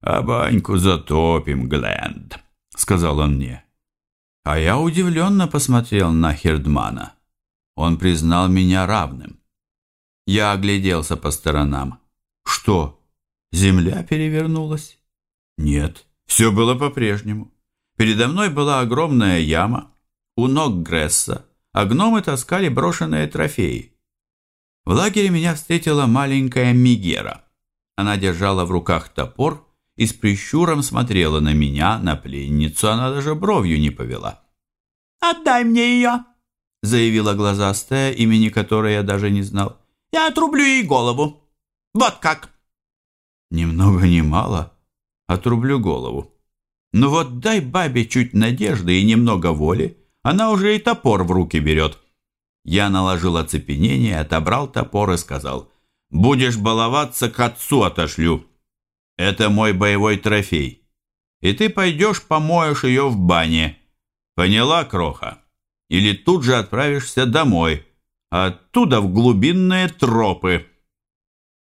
«А баньку затопим, Гленд», — сказал он мне. А я удивленно посмотрел на Хердмана. Он признал меня равным. Я огляделся по сторонам. Что, земля перевернулась? Нет, все было по-прежнему. Передо мной была огромная яма, у ног Гресса, а гномы таскали брошенные трофеи. В лагере меня встретила маленькая Мигера. Она держала в руках топор и с прищуром смотрела на меня, на пленницу, она даже бровью не повела. «Отдай мне ее!» заявила глазастая, имени которой я даже не знал. «Я отрублю ей голову. Вот как!» «Ни много ни мало. Отрублю голову. Ну вот дай бабе чуть надежды и немного воли, она уже и топор в руки берет». Я наложил оцепенение, отобрал топор и сказал, «Будешь баловаться, к отцу отошлю. Это мой боевой трофей. И ты пойдешь помоешь ее в бане. Поняла, кроха?» или тут же отправишься домой, оттуда в глубинные тропы.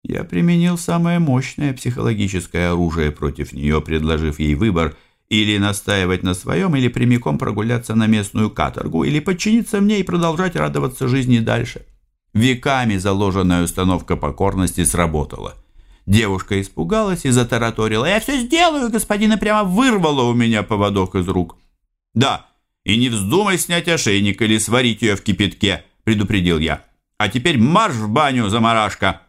Я применил самое мощное психологическое оружие против нее, предложив ей выбор или настаивать на своем, или прямиком прогуляться на местную каторгу, или подчиниться мне и продолжать радоваться жизни дальше. Веками заложенная установка покорности сработала. Девушка испугалась и затараторила. «Я все сделаю, господин!» и прямо вырвала у меня поводок из рук. Да, и не вздумай снять ошейник или сварить ее в кипятке, предупредил я. А теперь марш в баню, заморашка.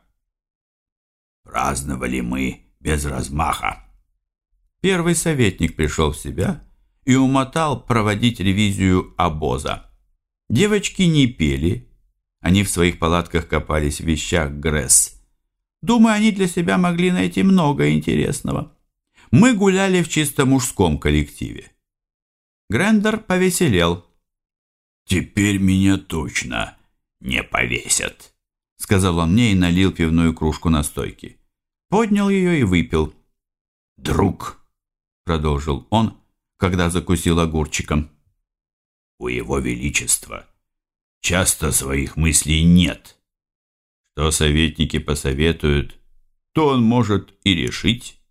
Праздновали мы без размаха. Первый советник пришел в себя и умотал проводить ревизию обоза. Девочки не пели, они в своих палатках копались в вещах Гресс. Думаю, они для себя могли найти много интересного. Мы гуляли в чисто мужском коллективе. Грендер повеселел. «Теперь меня точно не повесят», — сказал он мне и налил пивную кружку настойки. Поднял ее и выпил. «Друг», — продолжил он, когда закусил огурчиком, — «у его величества часто своих мыслей нет. Что советники посоветуют, то он может и решить.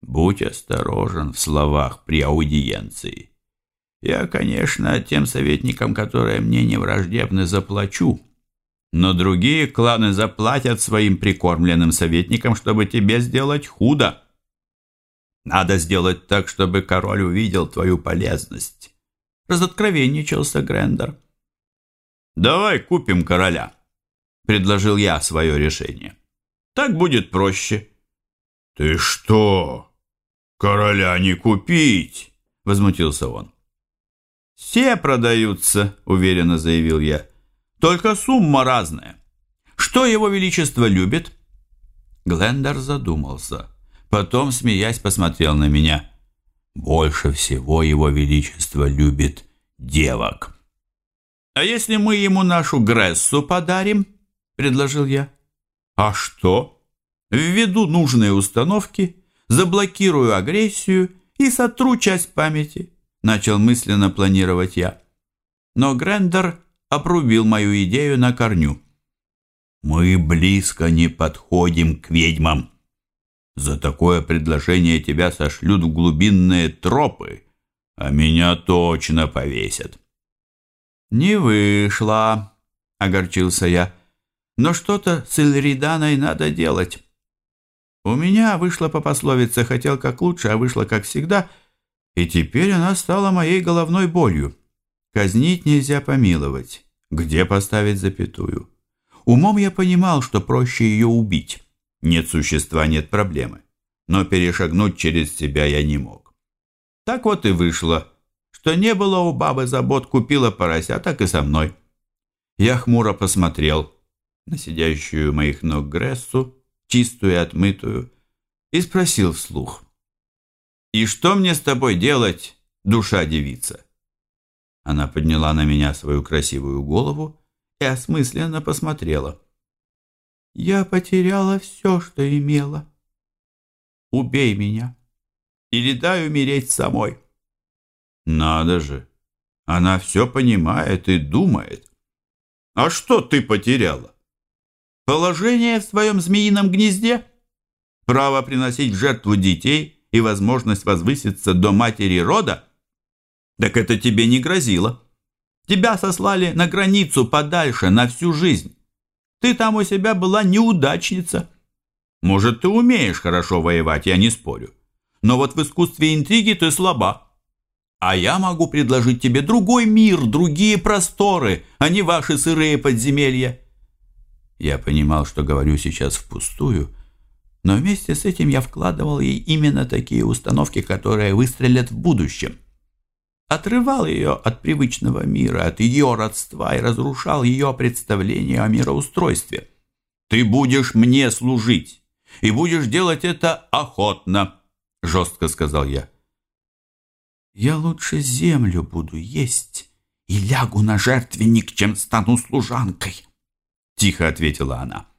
Будь осторожен в словах при аудиенции. Я, конечно, тем советникам, которые мне не враждебны, заплачу. Но другие кланы заплатят своим прикормленным советникам, чтобы тебе сделать худо. Надо сделать так, чтобы король увидел твою полезность. Разоткровенничался Грендер. «Давай купим короля», — предложил я свое решение. «Так будет проще». «Ты что? Короля не купить!» — возмутился он. «Все продаются», — уверенно заявил я. «Только сумма разная. Что его величество любит?» Глендер задумался. Потом, смеясь, посмотрел на меня. «Больше всего его величество любит девок». «А если мы ему нашу Грессу подарим?» — предложил я. «А что?» «Введу нужные установки, заблокирую агрессию и сотру часть памяти начал мысленно планировать я. Но Грендер обрубил мою идею на корню. «Мы близко не подходим к ведьмам. За такое предложение тебя сошлют в глубинные тропы, а меня точно повесят». «Не вышло», — огорчился я. «Но что-то с Ильриданой надо делать». У меня вышло по пословице «хотел как лучше, а вышло как всегда», — и теперь она стала моей головной болью. Казнить нельзя помиловать. Где поставить запятую? Умом я понимал, что проще ее убить. Нет существа, нет проблемы. Но перешагнуть через себя я не мог. Так вот и вышло, что не было у бабы забот, купила порося, так и со мной. Я хмуро посмотрел на сидящую моих ног Грессу, чистую и отмытую, и спросил вслух. «И что мне с тобой делать, душа девица?» Она подняла на меня свою красивую голову и осмысленно посмотрела. «Я потеряла все, что имела. Убей меня или дай умереть самой». «Надо же! Она все понимает и думает. А что ты потеряла? Положение в своем змеином гнезде? Право приносить в жертву детей и возможность возвыситься до матери рода?» Так это тебе не грозило. Тебя сослали на границу подальше на всю жизнь. Ты там у себя была неудачница. Может, ты умеешь хорошо воевать, я не спорю. Но вот в искусстве интриги ты слаба. А я могу предложить тебе другой мир, другие просторы, а не ваши сырые подземелья. Я понимал, что говорю сейчас впустую, но вместе с этим я вкладывал ей именно такие установки, которые выстрелят в будущем отрывал ее от привычного мира, от ее родства и разрушал ее представление о мироустройстве. «Ты будешь мне служить, и будешь делать это охотно», — жестко сказал я. «Я лучше землю буду есть и лягу на жертвенник, чем стану служанкой», — тихо ответила она.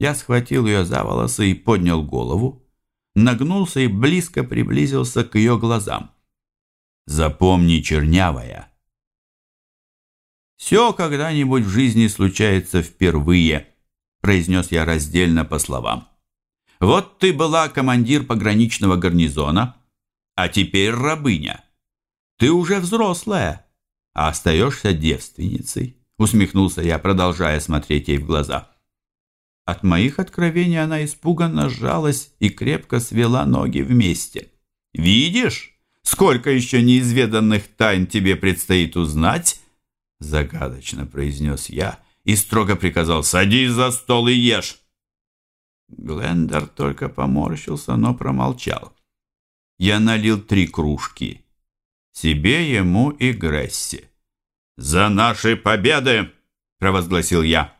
Я схватил ее за волосы и поднял голову, нагнулся и близко приблизился к ее глазам. Запомни, чернявая. Все когда-нибудь в жизни случается впервые, произнес я раздельно по словам. Вот ты была командир пограничного гарнизона, а теперь рабыня. Ты уже взрослая, а остаешься девственницей, усмехнулся я, продолжая смотреть ей в глаза. От моих откровений она испуганно сжалась и крепко свела ноги вместе. «Видишь?» Сколько еще неизведанных тайн тебе предстоит узнать?» Загадочно произнес я и строго приказал «Садись за стол и ешь!» Глендер только поморщился, но промолчал. Я налил три кружки. Себе, ему и Гресси. «За наши победы!» – провозгласил я.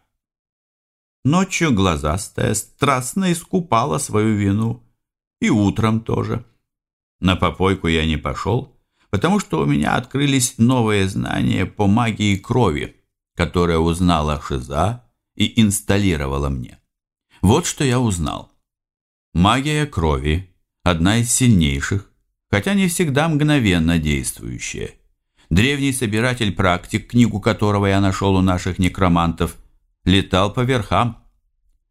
Ночью глазастая страстно искупала свою вину. И утром тоже. На попойку я не пошел, потому что у меня открылись новые знания по магии крови, которые узнала Шиза и инсталлировала мне. Вот что я узнал. Магия крови – одна из сильнейших, хотя не всегда мгновенно действующая. Древний собиратель-практик, книгу которого я нашел у наших некромантов, летал по верхам.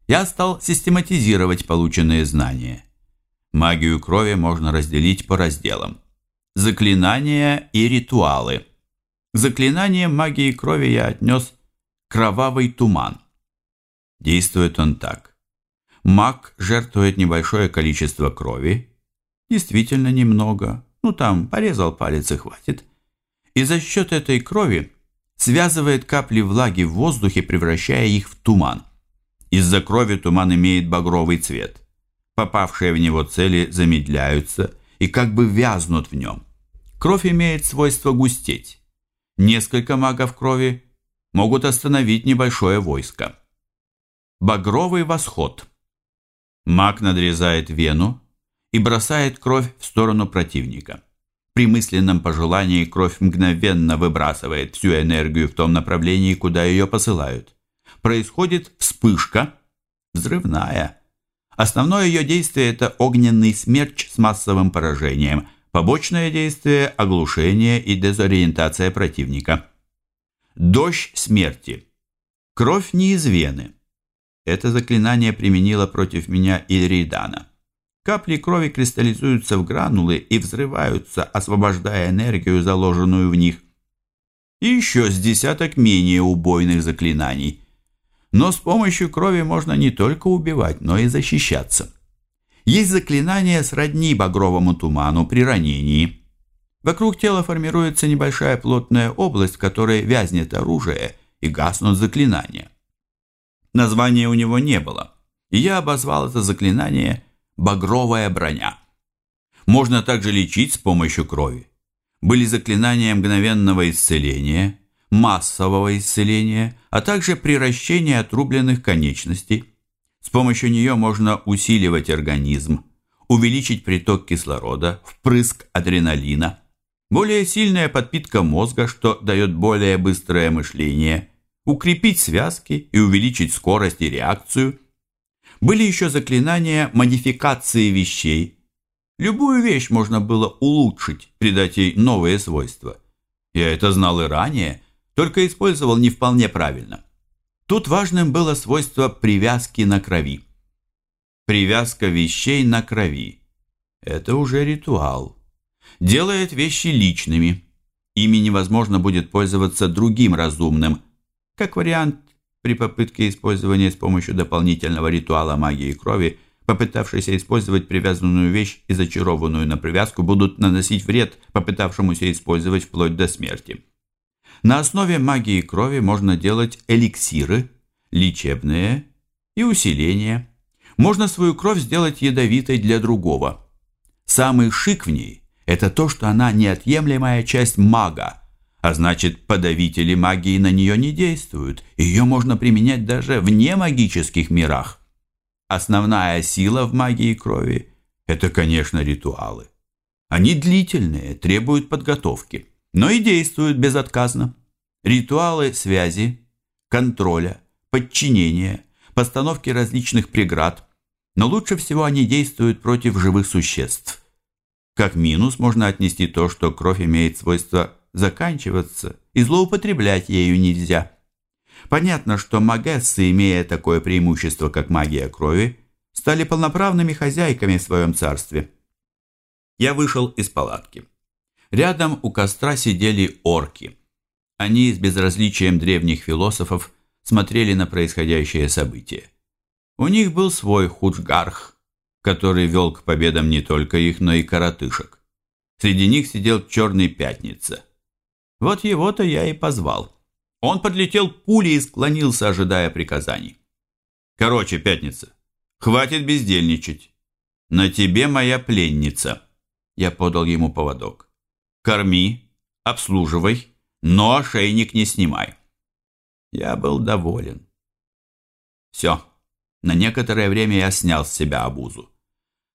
Я стал систематизировать полученные знания – Магию крови можно разделить по разделам. Заклинания и ритуалы. Заклинание магии крови я отнес «Кровавый туман». Действует он так. Маг жертвует небольшое количество крови, действительно немного, ну там порезал палец и хватит, и за счет этой крови связывает капли влаги в воздухе, превращая их в туман. Из-за крови туман имеет багровый цвет попавшие в него цели замедляются и как бы вязнут в нем. Кровь имеет свойство густеть. Несколько магов крови могут остановить небольшое войско. Багровый восход. Маг надрезает вену и бросает кровь в сторону противника. При мысленном пожелании кровь мгновенно выбрасывает всю энергию в том направлении, куда ее посылают. Происходит вспышка, взрывная, Основное ее действие – это огненный смерч с массовым поражением. Побочное действие – оглушение и дезориентация противника. Дождь смерти. Кровь не из вены. Это заклинание применила против меня Ильридана. Капли крови кристаллизуются в гранулы и взрываются, освобождая энергию, заложенную в них. И еще с десяток менее убойных заклинаний – но с помощью крови можно не только убивать, но и защищаться. Есть заклинание сродни багровому туману при ранении. Вокруг тела формируется небольшая плотная область, в которой вязнет оружие и гаснут заклинания. Названия у него не было, и я обозвал это заклинание «багровая броня». Можно также лечить с помощью крови. Были заклинания мгновенного исцеления, массового исцеления, а также приращения отрубленных конечностей. С помощью нее можно усиливать организм, увеличить приток кислорода, впрыск адреналина, более сильная подпитка мозга, что дает более быстрое мышление, укрепить связки и увеличить скорость и реакцию. Были еще заклинания модификации вещей. Любую вещь можно было улучшить, придать ей новые свойства. Я это знал и ранее, только использовал не вполне правильно. Тут важным было свойство привязки на крови. Привязка вещей на крови – это уже ритуал. Делает вещи личными. Ими невозможно будет пользоваться другим разумным, как вариант при попытке использования с помощью дополнительного ритуала магии крови, попытавшиеся использовать привязанную вещь и зачарованную на привязку будут наносить вред попытавшемуся использовать вплоть до смерти. На основе магии крови можно делать эликсиры, лечебные и усиления – можно свою кровь сделать ядовитой для другого. Самый шик в ней – это то, что она неотъемлемая часть мага, а значит, подавители магии на нее не действуют, ее можно применять даже в немагических мирах. Основная сила в магии крови – это, конечно, ритуалы. Они длительные, требуют подготовки, но и действуют безотказно. Ритуалы связи, контроля, подчинения, постановки различных преград – но лучше всего они действуют против живых существ. Как минус можно отнести то, что кровь имеет свойство заканчиваться, и злоупотреблять ею нельзя. Понятно, что магессы, имея такое преимущество, как магия крови, стали полноправными хозяйками в своем царстве. Я вышел из палатки. Рядом у костра сидели орки. Они с безразличием древних философов смотрели на происходящее событие. У них был свой худжгарх, который вел к победам не только их, но и коротышек. Среди них сидел Черный Пятница. Вот его-то я и позвал. Он подлетел пулей и склонился, ожидая приказаний. Короче, Пятница, хватит бездельничать. На тебе моя пленница. Я подал ему поводок. Корми, обслуживай, но ошейник не снимай. Я был доволен. Все. На некоторое время я снял с себя обузу.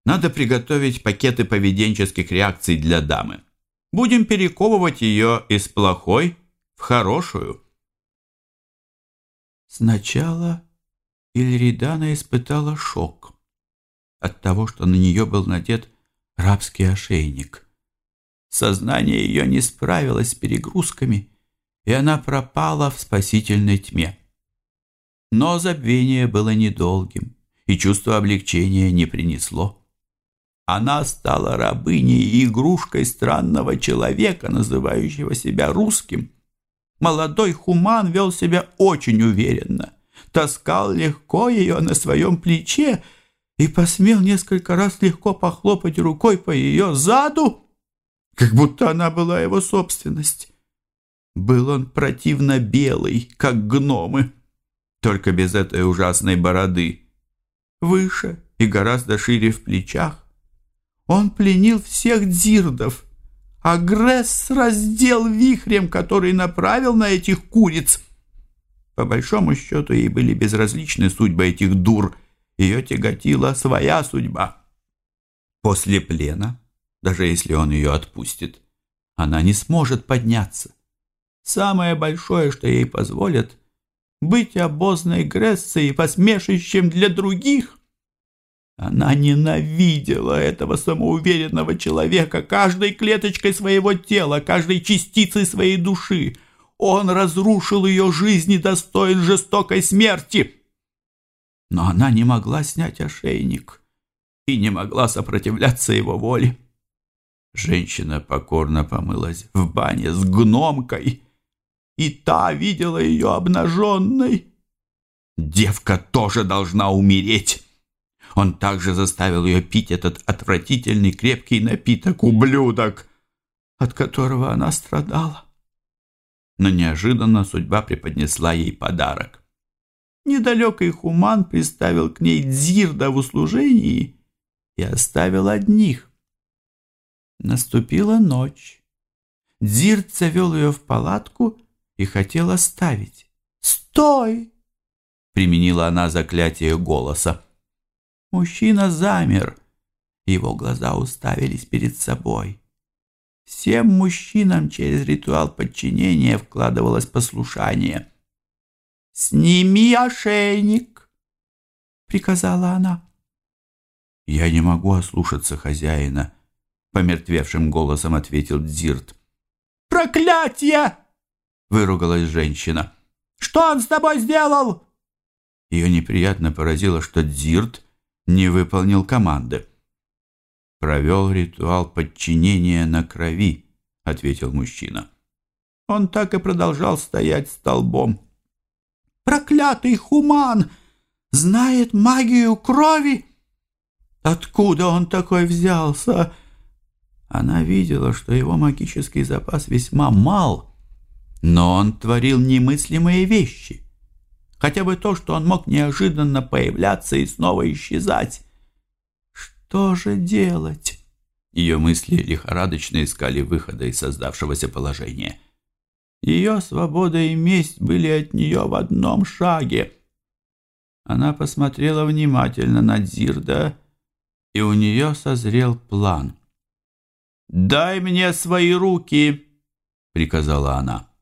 Надо приготовить пакеты поведенческих реакций для дамы. Будем перековывать ее из плохой в хорошую. Сначала Ильридана испытала шок от того, что на нее был надет рабский ошейник. Сознание ее не справилось с перегрузками, и она пропала в спасительной тьме. Но забвение было недолгим, и чувство облегчения не принесло. Она стала рабыней и игрушкой странного человека, называющего себя русским. Молодой хуман вел себя очень уверенно, таскал легко ее на своем плече и посмел несколько раз легко похлопать рукой по ее заду, как будто она была его собственность. Был он противно белый, как гномы только без этой ужасной бороды. Выше и гораздо шире в плечах. Он пленил всех дзирдов, а Гресс раздел вихрем, который направил на этих куриц. По большому счету ей были безразличны судьбы этих дур, ее тяготила своя судьба. После плена, даже если он ее отпустит, она не сможет подняться. Самое большое, что ей позволят – быть обозной Грессой и посмешищем для других. Она ненавидела этого самоуверенного человека каждой клеточкой своего тела, каждой частицей своей души. Он разрушил ее жизнь и достоин жестокой смерти. Но она не могла снять ошейник и не могла сопротивляться его воле. Женщина покорно помылась в бане с гномкой и та видела ее обнаженной. Девка тоже должна умереть. Он также заставил ее пить этот отвратительный крепкий напиток, ублюдок, от которого она страдала. Но неожиданно судьба преподнесла ей подарок. недалекий хуман приставил к ней Дзирда в услужении и оставил одних. Наступила ночь. Дзирд завел ее в палатку и хотел оставить. «Стой!» — применила она заклятие голоса. Мужчина замер, его глаза уставились перед собой. Всем мужчинам через ритуал подчинения вкладывалось послушание. «Сними ошейник!» — приказала она. «Я не могу ослушаться хозяина», — помертвевшим голосом ответил Дзирт. «Проклятие!» — выругалась женщина. «Что он с тобой сделал?» Ее неприятно поразило, что Дзирт не выполнил команды. «Провел ритуал подчинения на крови», — ответил мужчина. Он так и продолжал стоять столбом. «Проклятый хуман! Знает магию крови!» Откуда он такой взялся? Она видела, что его магический запас весьма мал, но он творил немыслимые вещи. Хотя бы то, что он мог неожиданно появляться и снова исчезать. Что же делать? Ее мысли лихорадочно искали выхода из создавшегося положения. Ее свобода и месть были от нее в одном шаге. Она посмотрела внимательно на Дзирда, и у нее созрел план. «Дай мне свои руки!» — приказала она.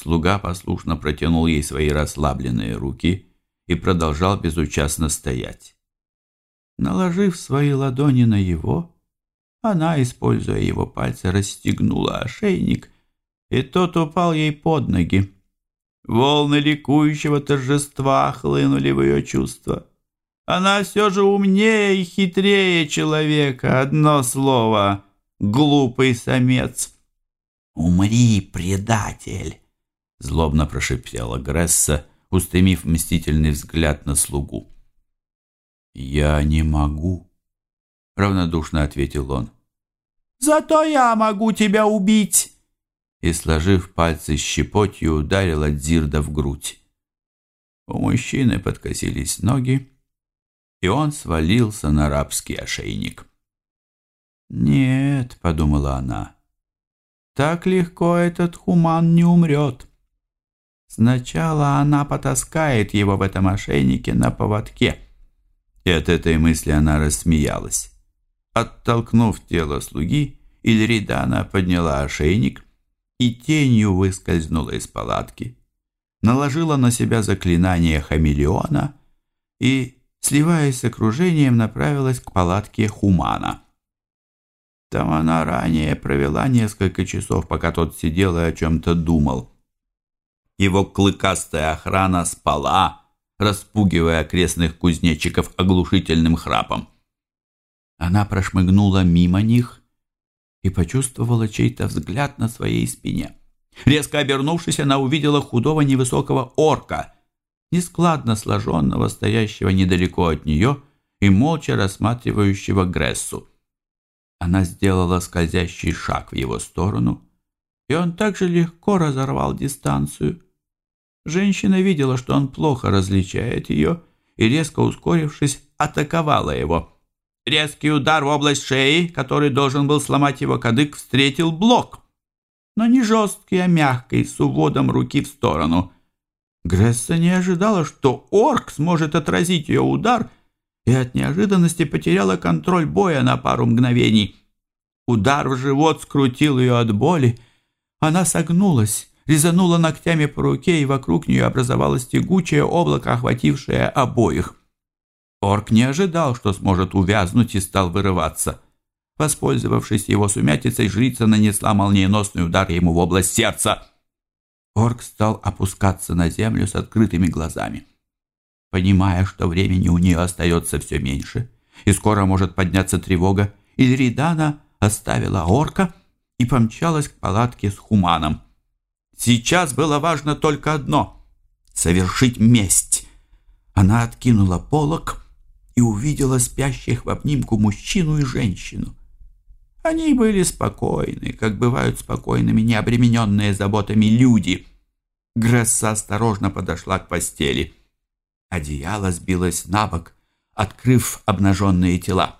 Слуга послушно протянул ей свои расслабленные руки и продолжал безучастно стоять. Наложив свои ладони на его, она, используя его пальцы, расстегнула ошейник, и тот упал ей под ноги. Волны ликующего торжества хлынули в ее чувства. Она все же умнее и хитрее человека. Одно слово — глупый самец. «Умри, предатель!» — злобно прошептала Гресса, устремив мстительный взгляд на слугу. «Я не могу», — равнодушно ответил он. «Зато я могу тебя убить!» И, сложив пальцы щепотью, ударила Дзирда в грудь. У мужчины подкосились ноги, и он свалился на рабский ошейник. «Нет», — подумала она, — «так легко этот хуман не умрет. Сначала она потаскает его в этом ошейнике на поводке». И от этой мысли она рассмеялась. Оттолкнув тело слуги, Ильридана подняла ошейник и тенью выскользнула из палатки, наложила на себя заклинание хамелеона и сливаясь с окружением, направилась к палатке Хумана. Там она ранее провела несколько часов, пока тот сидел и о чем-то думал. Его клыкастая охрана спала, распугивая окрестных кузнечиков оглушительным храпом. Она прошмыгнула мимо них и почувствовала чей-то взгляд на своей спине. Резко обернувшись, она увидела худого невысокого орка — нескладно сложенного, стоящего недалеко от нее и молча рассматривающего Грессу. Она сделала скользящий шаг в его сторону, и он также легко разорвал дистанцию. Женщина видела, что он плохо различает ее, и, резко ускорившись, атаковала его. Резкий удар в область шеи, который должен был сломать его кадык, встретил блок. Но не жесткий, а мягкий, с уводом руки в сторону – Гресса не ожидала, что орк сможет отразить ее удар, и от неожиданности потеряла контроль боя на пару мгновений. Удар в живот скрутил ее от боли. Она согнулась, резанула ногтями по руке, и вокруг нее образовалось тягучее облако, охватившее обоих. Орк не ожидал, что сможет увязнуть, и стал вырываться. Воспользовавшись его сумятицей, жрица нанесла молниеносный удар ему в область сердца — Орк стал опускаться на землю с открытыми глазами. Понимая, что времени у нее остается все меньше, и скоро может подняться тревога, Ильридана оставила орка и помчалась к палатке с Хуманом. Сейчас было важно только одно — совершить месть. Она откинула полог и увидела спящих в обнимку мужчину и женщину. Они были спокойны, как бывают спокойными необремененные заботами люди. Гресса осторожно подошла к постели. Одеяло сбилось на бок, открыв обнаженные тела.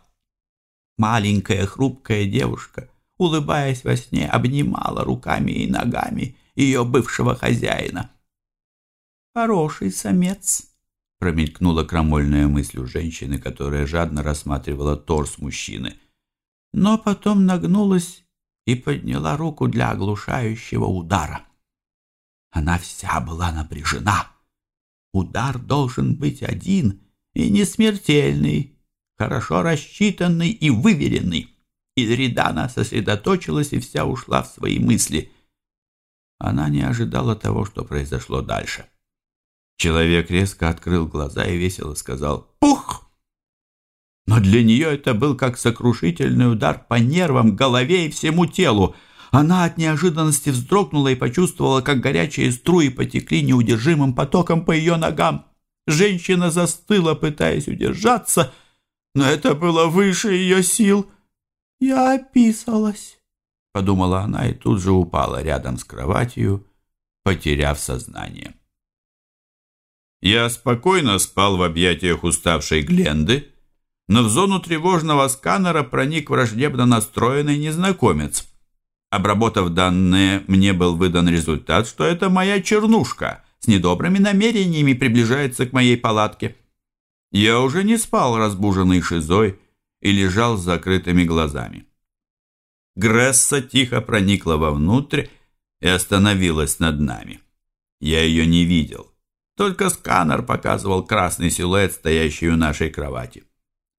Маленькая хрупкая девушка, улыбаясь во сне, обнимала руками и ногами ее бывшего хозяина. «Хороший самец», — промелькнула крамольная мысль у женщины, которая жадно рассматривала торс мужчины. Но потом нагнулась и подняла руку для оглушающего удара. Она вся была напряжена. Удар должен быть один и не смертельный, хорошо рассчитанный и выверенный. Идридана сосредоточилась и вся ушла в свои мысли. Она не ожидала того, что произошло дальше. Человек резко открыл глаза и весело сказал «Пух!». Но для нее это был как сокрушительный удар по нервам, голове и всему телу. Она от неожиданности вздрогнула и почувствовала, как горячие струи потекли неудержимым потоком по ее ногам. Женщина застыла, пытаясь удержаться, но это было выше ее сил. «Я описалась», — подумала она и тут же упала рядом с кроватью, потеряв сознание. Я спокойно спал в объятиях уставшей Гленды, но в зону тревожного сканера проник враждебно настроенный незнакомец. Обработав данные, мне был выдан результат, что это моя чернушка с недобрыми намерениями приближается к моей палатке. Я уже не спал, разбуженный шизой, и лежал с закрытыми глазами. Гресса тихо проникла вовнутрь и остановилась над нами. Я ее не видел. Только сканер показывал красный силуэт, стоящий у нашей кровати.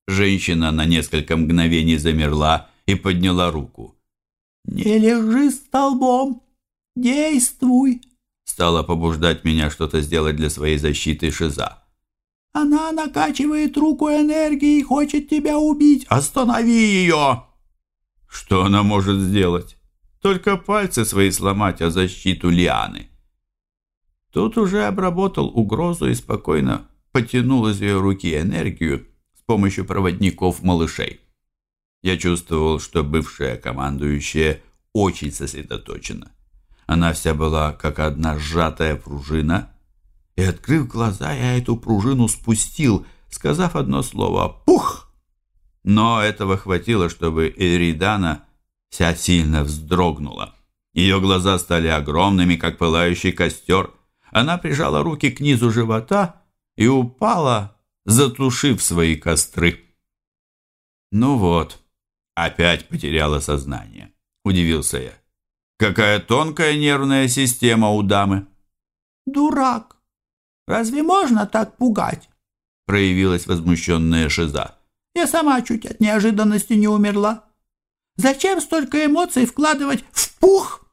Женщина на несколько мгновений замерла и подняла руку. «Не лежи столбом! Действуй!» Стала побуждать меня что-то сделать для своей защиты Шиза. «Она накачивает руку энергией и хочет тебя убить! Останови ее!» «Что она может сделать? Только пальцы свои сломать о защиту Лианы!» Тут уже обработал угрозу и спокойно потянул из ее руки энергию с помощью проводников малышей. Я чувствовал, что бывшая командующая очень сосредоточена. Она вся была как одна сжатая пружина, и, открыв глаза, я эту пружину спустил, сказав одно слово «Пух!». Но этого хватило, чтобы Эридана вся сильно вздрогнула. Ее глаза стали огромными, как пылающий костер – она прижала руки к низу живота и упала, затушив свои костры. «Ну вот, опять потеряла сознание», — удивился я. «Какая тонкая нервная система у дамы!» «Дурак! Разве можно так пугать?» — проявилась возмущенная Шиза. «Я сама чуть от неожиданности не умерла. Зачем столько эмоций вкладывать в пух?»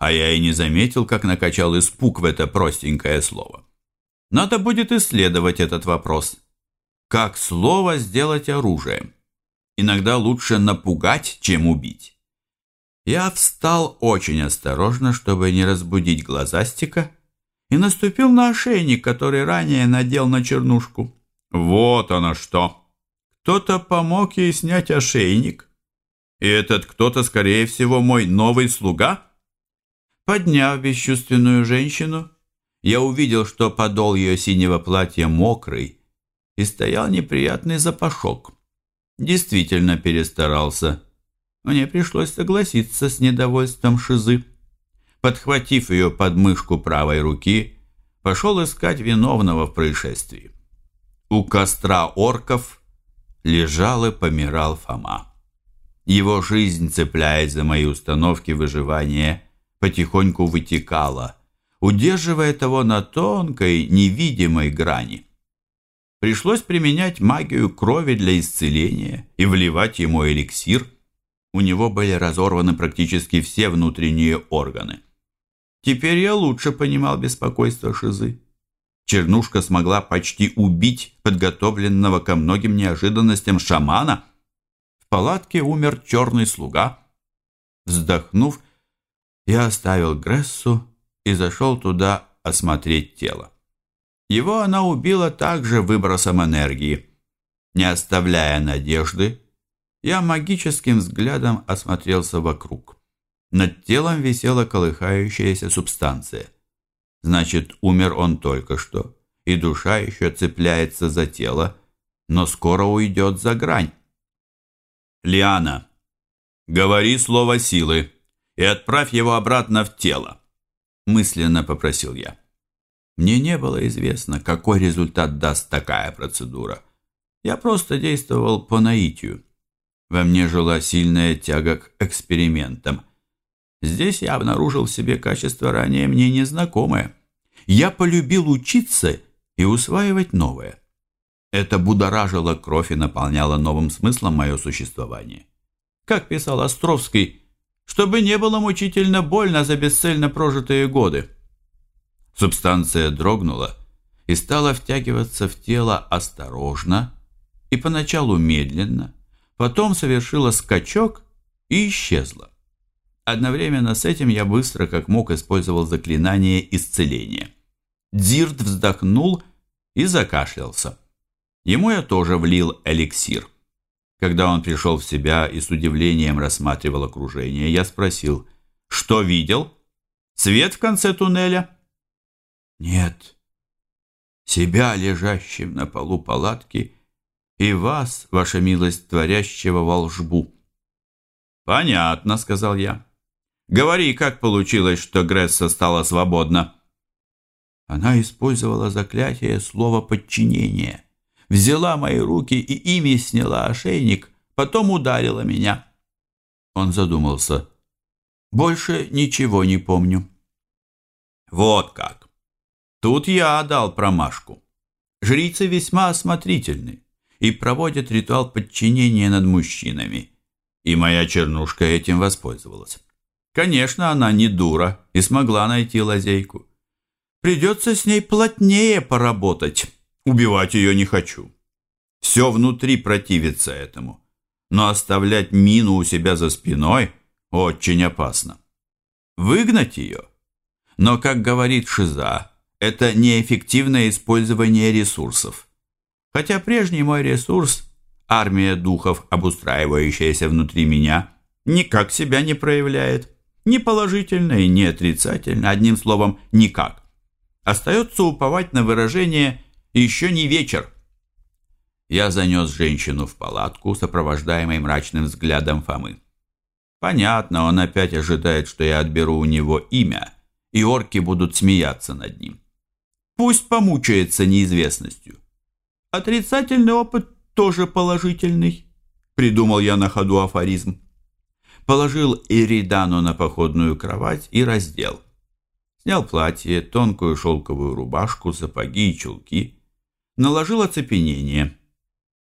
а я и не заметил, как накачал испуг в это простенькое слово. Надо будет исследовать этот вопрос. Как слово сделать оружием? Иногда лучше напугать, чем убить. Я встал очень осторожно, чтобы не разбудить глазастика, и наступил на ошейник, который ранее надел на чернушку. Вот оно что! Кто-то помог ей снять ошейник. И этот кто-то, скорее всего, мой новый слуга — Подняв бесчувственную женщину, я увидел, что подол ее синего платья мокрый, и стоял неприятный запашок. Действительно перестарался. Мне пришлось согласиться с недовольством Шизы. Подхватив ее под мышку правой руки, пошел искать виновного в происшествии. У костра орков лежал и помирал Фома. Его жизнь, цепляясь за мои установки выживания, потихоньку вытекала, удерживая того на тонкой, невидимой грани. Пришлось применять магию крови для исцеления и вливать ему эликсир. У него были разорваны практически все внутренние органы. Теперь я лучше понимал беспокойство Шизы. Чернушка смогла почти убить подготовленного ко многим неожиданностям шамана. В палатке умер черный слуга. Вздохнув, я оставил Грессу и зашел туда осмотреть тело. Его она убила также выбросом энергии. Не оставляя надежды, я магическим взглядом осмотрелся вокруг. Над телом висела колыхающаяся субстанция. Значит, умер он только что и душа еще цепляется за тело, но скоро уйдет за грань. Лиана, говори слово силы и отправь его обратно в тело, мысленно попросил я. Мне не было известно, какой результат даст такая процедура. Я просто действовал по наитию. Во мне жила сильная тяга к экспериментам. Здесь я обнаружил в себе качество ранее мне незнакомое. Я полюбил учиться и усваивать новое. Это будоражило кровь и наполняло новым смыслом мое существование. Как писал Островский, чтобы не было мучительно больно за бесцельно прожитые годы. Субстанция дрогнула и стала втягиваться в тело осторожно и поначалу медленно, потом совершила скачок и исчезла. Одновременно с этим я быстро, как мог, использовал заклинание исцеления. Дзирт вздохнул и закашлялся. Ему я тоже влил эликсир. Когда он пришел в себя и с удивлением рассматривал окружение, я спросил, что видел? Свет в конце туннеля? Нет. Себя, лежащим на полу палатки, и вас, ваша милость, творящего волжбу. Понятно, сказал я. Говори, как получилось, что Гресса стала свободна. Она использовала заклятие слова подчинения. Взяла мои руки и ими сняла ошейник, потом ударила меня. Он задумался. Больше ничего не помню. Вот как. Тут я дал промашку. Жрицы весьма осмотрительны и проводят ритуал подчинения над мужчинами. И моя чернушка этим воспользовалась. Конечно, она не дура и смогла найти лазейку. Придется с ней плотнее поработать. Убивать ее не хочу. Все внутри противится этому. Но оставлять мину у себя за спиной очень опасно. Выгнать ее? Но, как говорит Шиза, это неэффективное использование ресурсов. Хотя прежний мой ресурс, армия духов, обустраивающаяся внутри меня, никак себя не проявляет. Ни положительно и ни отрицательно, одним словом, никак. Остается уповать на выражение «еще не вечер». Я занес женщину в палатку, сопровождаемой мрачным взглядом Фомы. Понятно, он опять ожидает, что я отберу у него имя, и орки будут смеяться над ним. Пусть помучается неизвестностью. Отрицательный опыт тоже положительный, придумал я на ходу афоризм. Положил Иридану на походную кровать и раздел. Снял платье, тонкую шелковую рубашку, сапоги и чулки. Наложил оцепенение.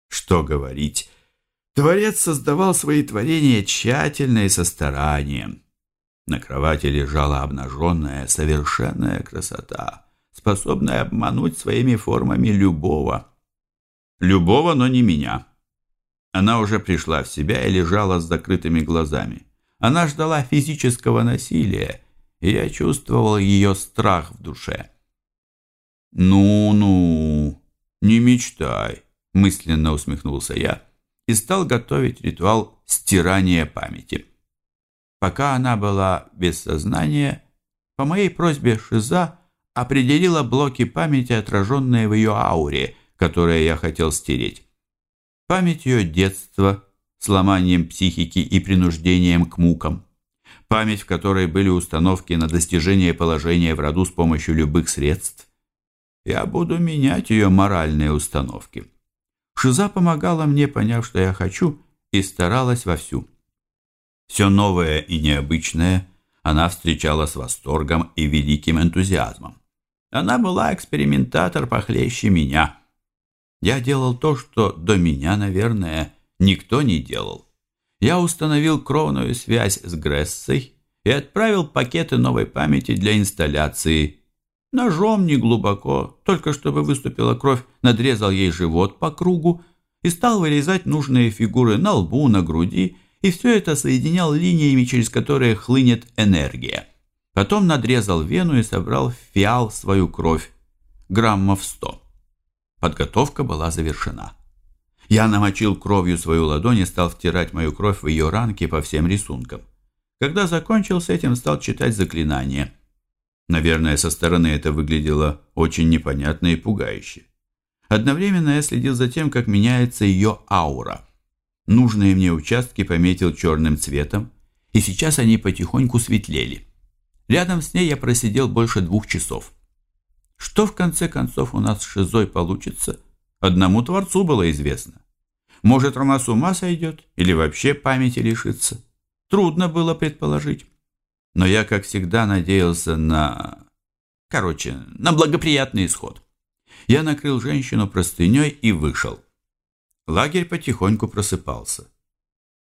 Что говорить, Творец создавал свои творения тщательно и со старанием. На кровати лежала обнаженная, совершенная красота способная обмануть своими формами любого. Любого, но не меня. Она уже пришла в себя и лежала с закрытыми глазами. Она ждала физического насилия, и я чувствовал ее страх в душе. «Ну-ну, не мечтай», – мысленно усмехнулся я и стал готовить ритуал стирания памяти. Пока она была без сознания, по моей просьбе Шиза определила блоки памяти, отраженные в ее ауре, которые я хотел стереть. Память ее детства, сломанием психики и принуждением к мукам. Память, в которой были установки на достижение положения в роду с помощью любых средств. Я буду менять ее моральные установки. Шиза помогала мне, поняв, что я хочу, и старалась вовсю. Все новое и необычное она встречала с восторгом и великим энтузиазмом. Она была экспериментатор похлеще меня. Я делал то, что до меня, наверное, никто не делал. Я установил кровную связь с Грессой и отправил пакеты новой памяти для инсталляции. Ножом не глубоко, только чтобы выступила кровь, надрезал ей живот по кругу и стал вырезать нужные фигуры на лбу, на груди, и все это соединял линиями, через которые хлынет энергия. Потом надрезал вену и собрал в фиал свою кровь, граммов сто. Подготовка была завершена. Я намочил кровью свою ладонь и стал втирать мою кровь в ее ранки по всем рисункам. Когда закончил с этим, стал читать заклинание. Наверное, со стороны это выглядело очень непонятно и пугающе. Одновременно я следил за тем, как меняется ее аура. Нужные мне участки пометил черным цветом, и сейчас они потихоньку светлели. Рядом с ней я просидел больше двух часов. Что в конце концов у нас с Шизой получится, одному Творцу было известно. Может, она с ума сойдет или вообще памяти лишится. Трудно было предположить. Но я, как всегда, надеялся на... Короче, на благоприятный исход. Я накрыл женщину простыней и вышел. Лагерь потихоньку просыпался.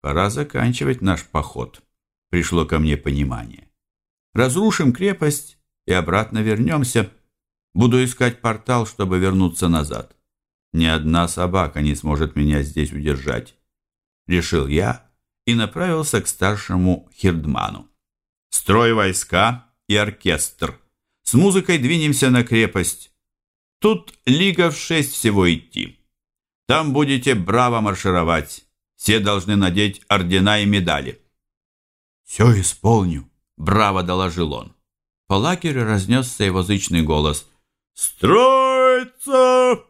Пора заканчивать наш поход. Пришло ко мне понимание. Разрушим крепость и обратно вернемся. Буду искать портал, чтобы вернуться назад. Ни одна собака не сможет меня здесь удержать. Решил я и направился к старшему Хирдману. Строй войска и оркестр. С музыкой двинемся на крепость. Тут лига в шесть всего идти. Там будете браво маршировать. Все должны надеть ордена и медали. «Все исполню», — браво доложил он. По лагерю разнесся его зычный голос. «Строиться!»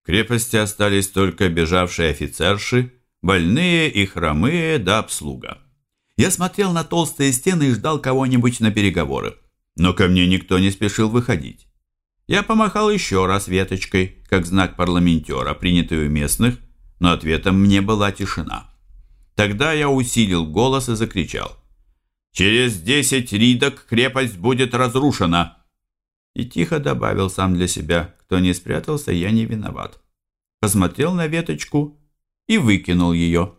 В крепости остались только бежавшие офицерши, больные и хромые да обслуга. Я смотрел на толстые стены и ждал кого-нибудь на переговоры, но ко мне никто не спешил выходить. Я помахал еще раз веточкой, как знак парламентера, принятый у местных, но ответом мне была тишина. Тогда я усилил голос и закричал. «Через десять ридок крепость будет разрушена!» И тихо добавил сам для себя, кто не спрятался, я не виноват. Посмотрел на веточку и выкинул ее.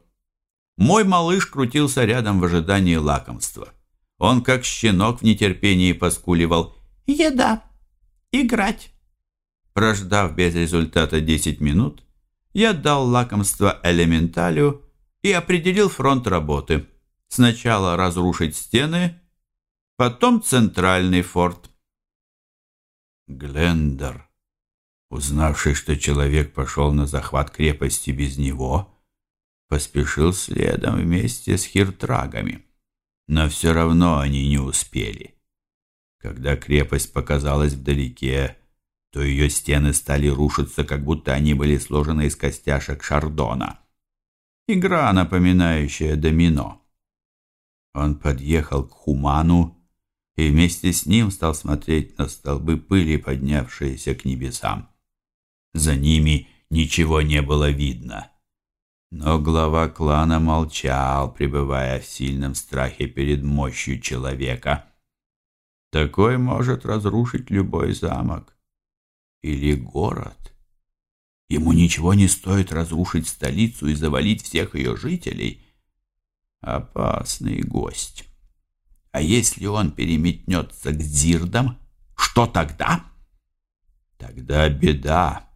Мой малыш крутился рядом в ожидании лакомства. Он, как щенок в нетерпении, поскуливал «Еда! Играть!» Прождав без результата десять минут, я дал лакомство элементалю и определил фронт работы. Сначала разрушить стены, потом центральный форт. Глендер, узнавший, что человек пошел на захват крепости без него, поспешил следом вместе с хиртрагами. Но все равно они не успели. Когда крепость показалась вдалеке, то ее стены стали рушиться, как будто они были сложены из костяшек шардона. Игра, напоминающая домино. Он подъехал к Хуману и вместе с ним стал смотреть на столбы пыли, поднявшиеся к небесам. За ними ничего не было видно. Но глава клана молчал, пребывая в сильном страхе перед мощью человека. Такой может разрушить любой замок или город. Ему ничего не стоит разрушить столицу и завалить всех ее жителей. Опасный гость. А если он переметнется к зирдам, что тогда? Тогда беда.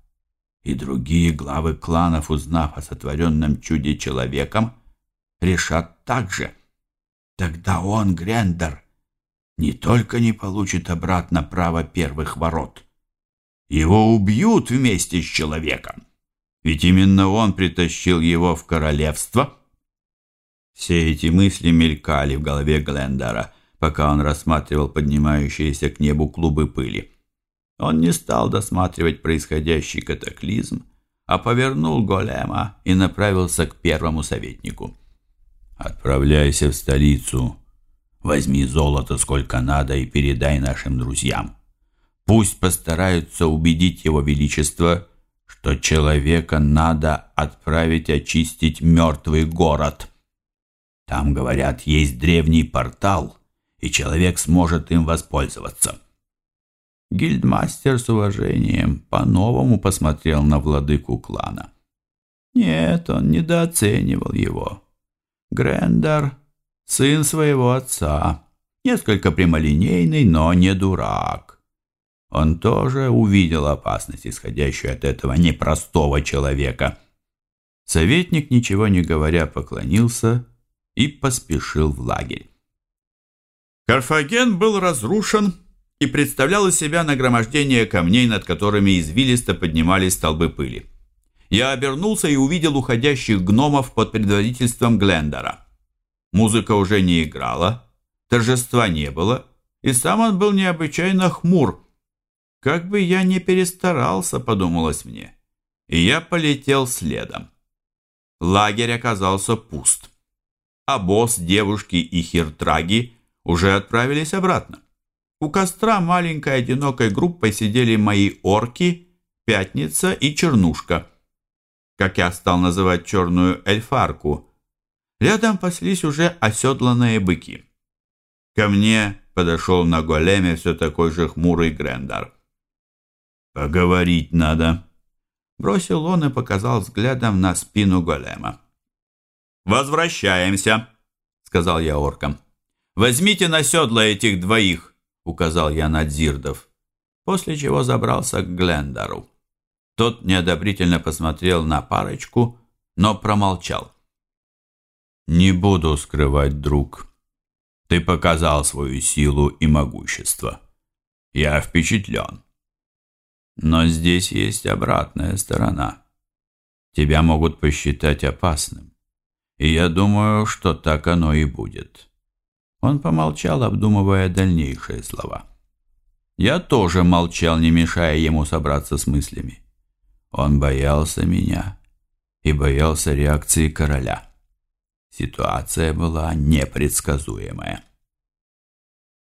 И другие главы кланов, узнав о сотворенном чуде человеком, решат так же. Тогда он, Грендер, не только не получит обратно право первых ворот, его убьют вместе с человеком. Ведь именно он притащил его в королевство. Все эти мысли мелькали в голове Глендера, пока он рассматривал поднимающиеся к небу клубы пыли. Он не стал досматривать происходящий катаклизм, а повернул голема и направился к первому советнику. «Отправляйся в столицу. Возьми золото сколько надо и передай нашим друзьям. Пусть постараются убедить его величество, что человека надо отправить очистить мертвый город. Там, говорят, есть древний портал, и человек сможет им воспользоваться. Гильдмастер с уважением по-новому посмотрел на владыку клана. Нет, он недооценивал его. Грендар — сын своего отца, несколько прямолинейный, но не дурак. Он тоже увидел опасность, исходящую от этого непростого человека. Советник, ничего не говоря, поклонился и поспешил в лагерь. Карфаген был разрушен и представлял из себя нагромождение камней, над которыми извилисто поднимались столбы пыли. Я обернулся и увидел уходящих гномов под предводительством Глендора. Музыка уже не играла, торжества не было, и сам он был необычайно хмур. Как бы я не перестарался, подумалось мне, и я полетел следом. Лагерь оказался пуст. А босс, девушки и хиртраги уже отправились обратно. У костра маленькой одинокой группой сидели мои орки, Пятница и Чернушка. Как я стал называть черную эльфарку. Рядом паслись уже оседланные быки. Ко мне подошел на големе все такой же хмурый Грендар. «Поговорить надо», — бросил он и показал взглядом на спину голема. «Возвращаемся», — сказал я оркам. «Возьмите на седла этих двоих», — указал я на дзирдов, после чего забрался к Глендару. Тот неодобрительно посмотрел на парочку, но промолчал. «Не буду скрывать, друг. Ты показал свою силу и могущество. Я впечатлен. Но здесь есть обратная сторона. Тебя могут посчитать опасным. И я думаю, что так оно и будет». Он помолчал, обдумывая дальнейшие слова. Я тоже молчал, не мешая ему собраться с мыслями. Он боялся меня и боялся реакции короля. Ситуация была непредсказуемая.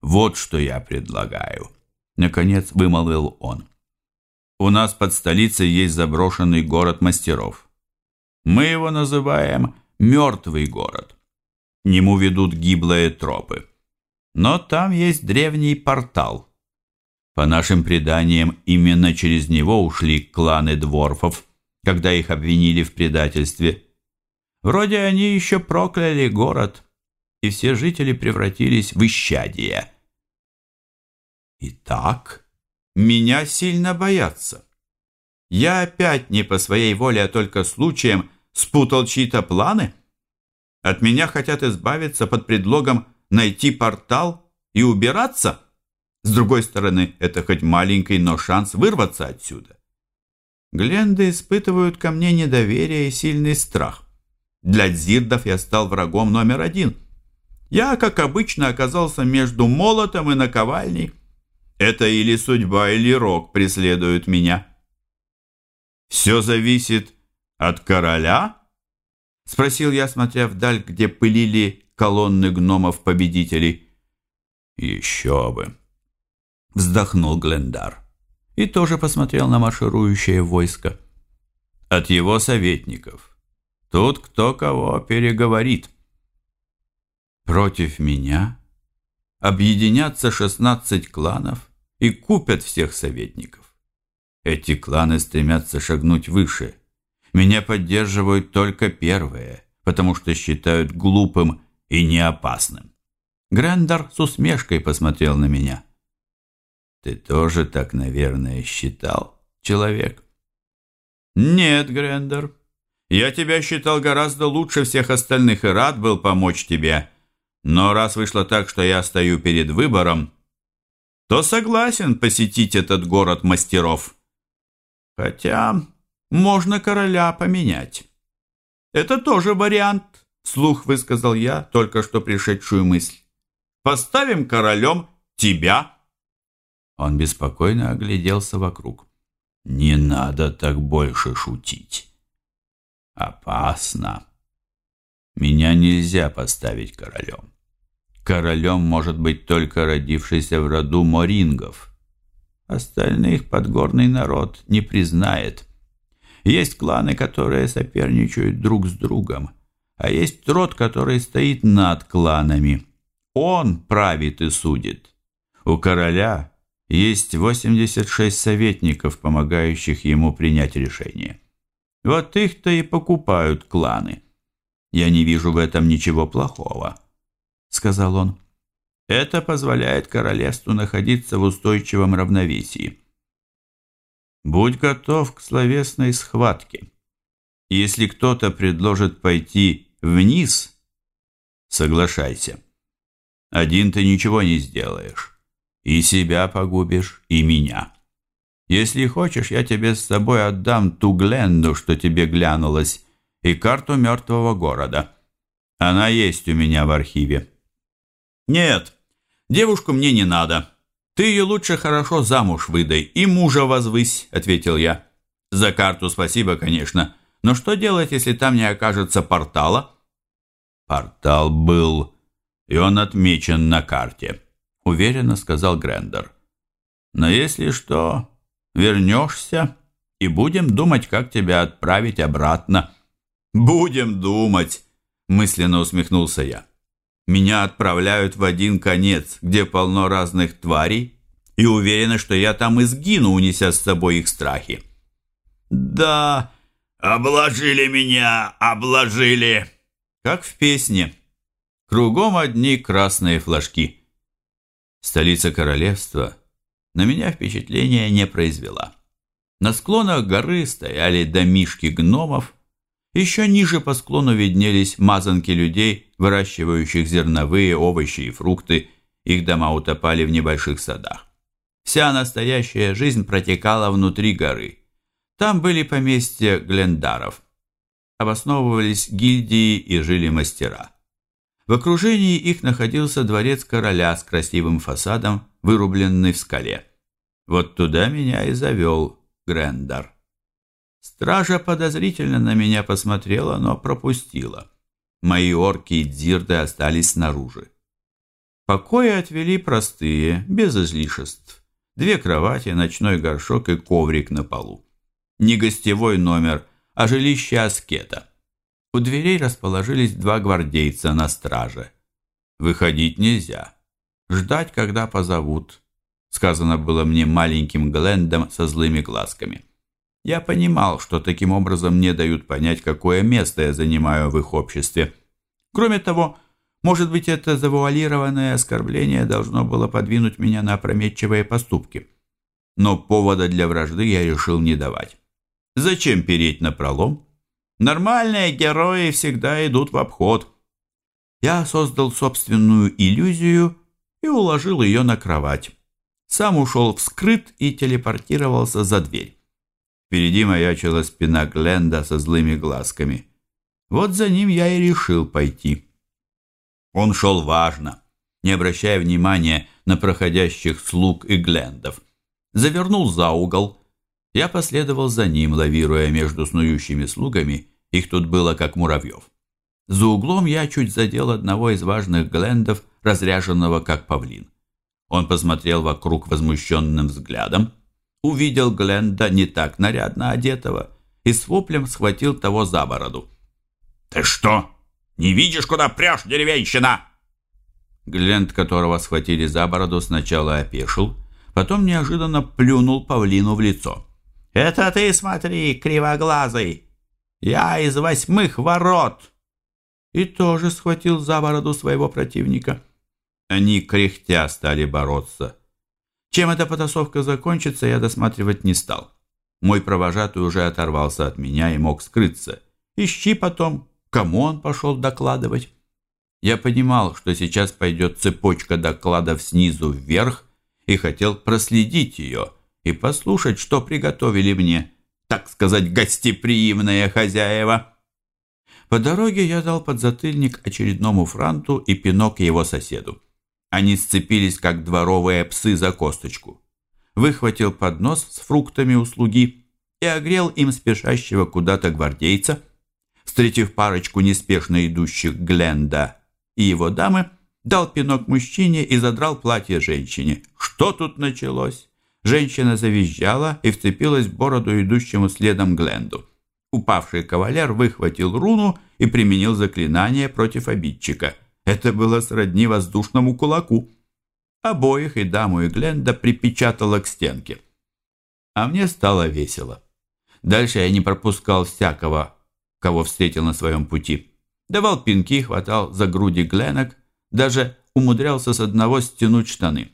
«Вот что я предлагаю», — наконец вымолвил он. «У нас под столицей есть заброшенный город мастеров. Мы его называем «мертвый город». К нему ведут гиблые тропы. Но там есть древний портал — по нашим преданиям, именно через него ушли кланы дворфов, когда их обвинили в предательстве. Вроде они еще прокляли город, и все жители превратились в исчадия. Итак, меня сильно боятся. Я опять не по своей воле, а только случаем спутал чьи-то планы? От меня хотят избавиться под предлогом найти портал и убираться?» С другой стороны, это хоть маленький, но шанс вырваться отсюда. Гленды испытывают ко мне недоверие и сильный страх. Для дзирдов я стал врагом номер один. Я, как обычно, оказался между молотом и наковальней. Это или судьба, или рок преследуют меня. «Все зависит от короля?» — спросил я, смотря вдаль, где пылили колонны гномов-победителей. «Еще бы!» вздохнул Глендар и тоже посмотрел на марширующее войско. От его советников. Тут кто кого переговорит. Против меня объединятся шестнадцать кланов и купят всех советников. Эти кланы стремятся шагнуть выше. Меня поддерживают только первые, потому что считают глупым и неопасным. Грендар с усмешкой посмотрел на меня. Ты тоже так, наверное, считал, человек? Нет, Грендер. Я тебя считал гораздо лучше всех остальных и рад был помочь тебе. Но раз вышло так, что я стою перед выбором, то согласен посетить этот город мастеров. Хотя можно короля поменять. Это тоже вариант, вслух высказал я только что пришедшую мысль. Поставим королем тебя. Он беспокойно огляделся вокруг. «Не надо так больше шутить. Опасно. Меня нельзя поставить королем. Королем может быть только родившийся в роду морингов. Остальных подгорный народ не признает. Есть кланы, которые соперничают друг с другом, а есть род, который стоит над кланами. Он правит и судит. У короля есть 86 советников, помогающих ему принять решение. Вот их-то и покупают кланы. Я не вижу в этом ничего плохого, сказал он. Это позволяет королевству находиться в устойчивом равновесии. Будь готов к словесной схватке. Если кто-то предложит пойти вниз, соглашайся. Один ты ничего не сделаешь. И себя погубишь, и меня. Если хочешь, я тебе с собой отдам ту Гленду, что тебе глянулась, и карту мертвого города. Она есть у меня в архиве. Нет, Девушку мне не надо. Ты ее лучше хорошо замуж выдай и мужа возвысь, ответил я. За карту спасибо, конечно, но что делать, если там не окажется портала? Портал был, и он отмечен на карте, уверенно сказал Грендер. Но если что, вернешься и будем думать, как тебя отправить обратно. Будем думать, мысленно усмехнулся я. Меня отправляют в один конец, где полно разных тварей, и уверены, что я там и сгину, унеся с собой их страхи. Да, обложили меня, обложили, как в песне. Кругом одни красные флажки. Столица королевства на меня впечатления не произвела. На склонах горы стояли домишки гномов, еще ниже по склону виднелись мазанки людей, выращивающих зерновые, овощи и фрукты, их дома утопали в небольших садах. Вся настоящая жизнь протекала внутри горы. Там были поместья Глендаров. Обосновывались гильдии и жили мастера. В окружении их находился дворец короля с красивым фасадом, вырубленный в скале. Вот туда меня и завел Грендар. Стража подозрительно на меня посмотрела, но пропустила. Мои орки и дзирды остались снаружи. Покои отвели простые, без излишеств. Две кровати, ночной горшок и коврик на полу. Не гостевой номер, а жилище аскета. У дверей расположились два гвардейца на страже. Выходить нельзя. Ждать, когда позовут. Сказано было мне маленьким Глендом со злыми глазками. Я понимал, что таким образом мне дают понять, какое место я занимаю в их обществе. Кроме того, может быть, это завуалированное оскорбление должно было подвинуть меня на опрометчивые поступки. Но повода для вражды я решил не давать. Зачем переть на пролом? Нормальные герои всегда идут в обход. Я создал собственную иллюзию и уложил ее на кровать. Сам ушел вскрыт и телепортировался за дверь. Впереди маячила спина Гленда со злыми глазками. Вот за ним я и решил пойти. Он шел важно, не обращая внимания на проходящих слуг и Глендов. Завернул за угол. Я последовал за ним, лавируя между снующими слугами их тут было как муравьев. За углом я чуть задел одного из важных глендов, разряженного как павлин. Он посмотрел вокруг возмущенным взглядом, увидел Гленда не так нарядно одетого и с воплем схватил того за бороду. «Ты что, не видишь, куда прешь, деревенщина?» Гленд, которого схватили за бороду, сначала опешил, потом неожиданно плюнул павлину в лицо. «Это ты смотри, кривоглазый! Я из восьмых ворот!» И тоже схватил за бороду своего противника. Они, кряхтя, стали бороться. Чем эта потасовка закончится, я досматривать не стал. Мой провожатый уже оторвался от меня и мог скрыться. Ищи потом, кому он пошел докладывать. Я понимал, что сейчас пойдет цепочка докладов снизу вверх, и хотел проследить ее и послушать, что приготовили мне так сказать, гостеприимные хозяева. По дороге я дал подзатыльник очередному франту и пинок его соседу. Они сцепились, как дворовые псы за косточку. Выхватил поднос с фруктами у слуги и огрел им спешащего куда-то гвардейца. Встретив парочку неспешно идущих Гленда и его дамы, дал пинок мужчине и задрал платье женщине. Что тут началось? Женщина завизжала и вцепилась в бороду идущему следом Гленду. Упавший кавалер выхватил руну и применил заклинание против обидчика. Это было сродни воздушному кулаку. Обоих, и даму, и Гленда, припечатало к стенке. А мне стало весело. Дальше я не пропускал всякого, кого встретил на своем пути. Давал пинки, хватал за груди Гленок, даже умудрялся с одного стянуть штаны.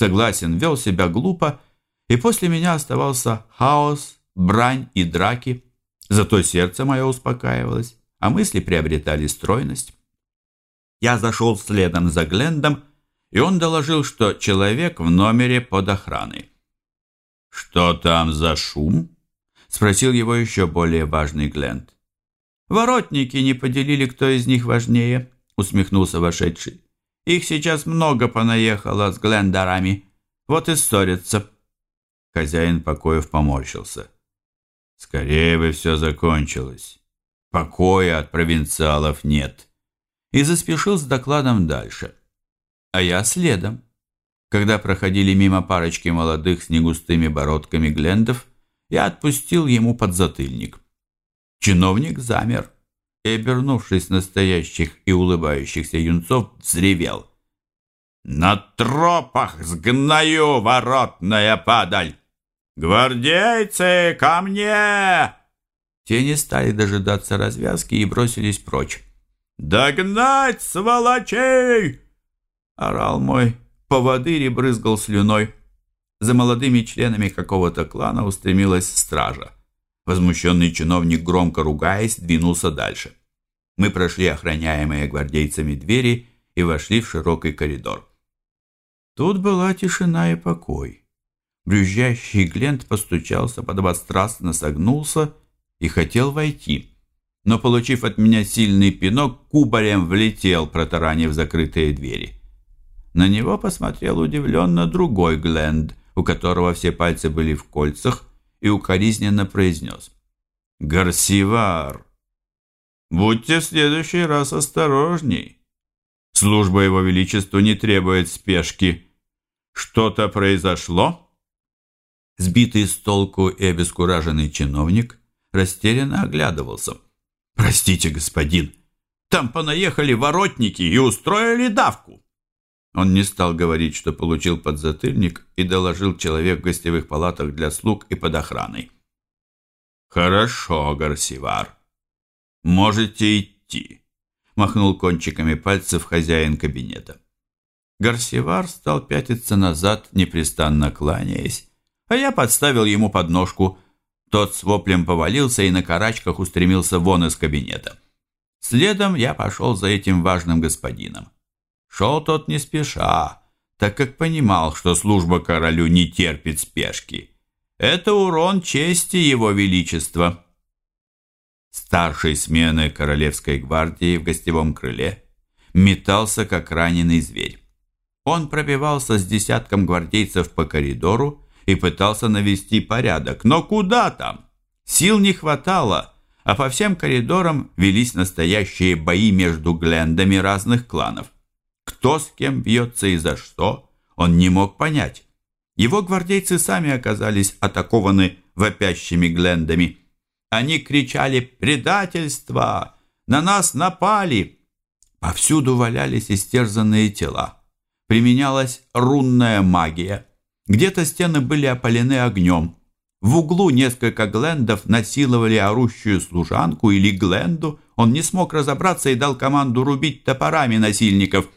Согласен, вел себя глупо, и после меня оставался хаос, брань и драки. Зато сердце мое успокаивалось, а мысли приобретали стройность. Я зашел следом за Глендом, и он доложил, что человек в номере под охраной. «Что там за шум?» — спросил его еще более важный Гленд. «Воротники не поделили, кто из них важнее», — усмехнулся вошедший. Их сейчас много понаехало с Глендорами. Вот и ссорятся». Хозяин покоев поморщился. «Скорее бы все закончилось. Покоя от провинциалов нет». И заспешил с докладом дальше. А я следом. Когда проходили мимо парочки молодых с негустыми бородками Глендов, я отпустил ему подзатыльник. Чиновник замер и, обернувшись настоящих и улыбающихся юнцов, взревел. «На тропах сгною, воротная падаль! Гвардейцы, ко мне!» Те не стали дожидаться развязки и бросились прочь. «Догнать, сволочей!» — орал мой поводырь и брызгал слюной. За молодыми членами какого-то клана устремилась стража. Возмущенный чиновник, громко ругаясь, двинулся дальше. Мы прошли охраняемые гвардейцами двери и вошли в широкий коридор. Тут была тишина и покой. Брюзжащий Глент постучался, подобострастно согнулся и хотел войти. Но, получив от меня сильный пинок, кубарем влетел, протаранив закрытые двери. На него посмотрел удивленно другой Гленд, у которого все пальцы были в кольцах, и укоризненно произнес. «Гарсивар, будьте в следующий раз осторожней. Служба его величеству не требует спешки. Что-то произошло?» Сбитый с толку и обескураженный чиновник растерянно оглядывался. «Простите, господин, там понаехали воротники и устроили давку. Он не стал говорить, что получил подзатыльник и доложил человек в гостевых палатах для слуг и под охраной. «Хорошо, Гарсивар. Можете идти», — махнул кончиками пальцев хозяин кабинета. Гарсивар стал пятиться назад, непрестанно кланяясь, а я подставил ему подножку. Тот с воплем повалился и на карачках устремился вон из кабинета. Следом я пошел за этим важным господином. Шел тот не спеша, так как понимал, что служба королю не терпит спешки. Это урон чести его величества. Старший смены королевской гвардии в гостевом крыле метался, как раненый зверь. Он пробивался с десятком гвардейцев по коридору и пытался навести порядок. Но куда там? Сил не хватало, а по всем коридорам велись настоящие бои между глендами разных кланов. Кто с кем бьется и за что, он не мог понять. Его гвардейцы сами оказались атакованы вопящими глендами. Они кричали «Предательство! На нас напали!» Повсюду валялись истерзанные тела. Применялась рунная магия. Где-то стены были опалены огнем. В углу несколько глендов насиловали орущую служанку или гленду. Он не смог разобраться и дал команду рубить топорами насильников.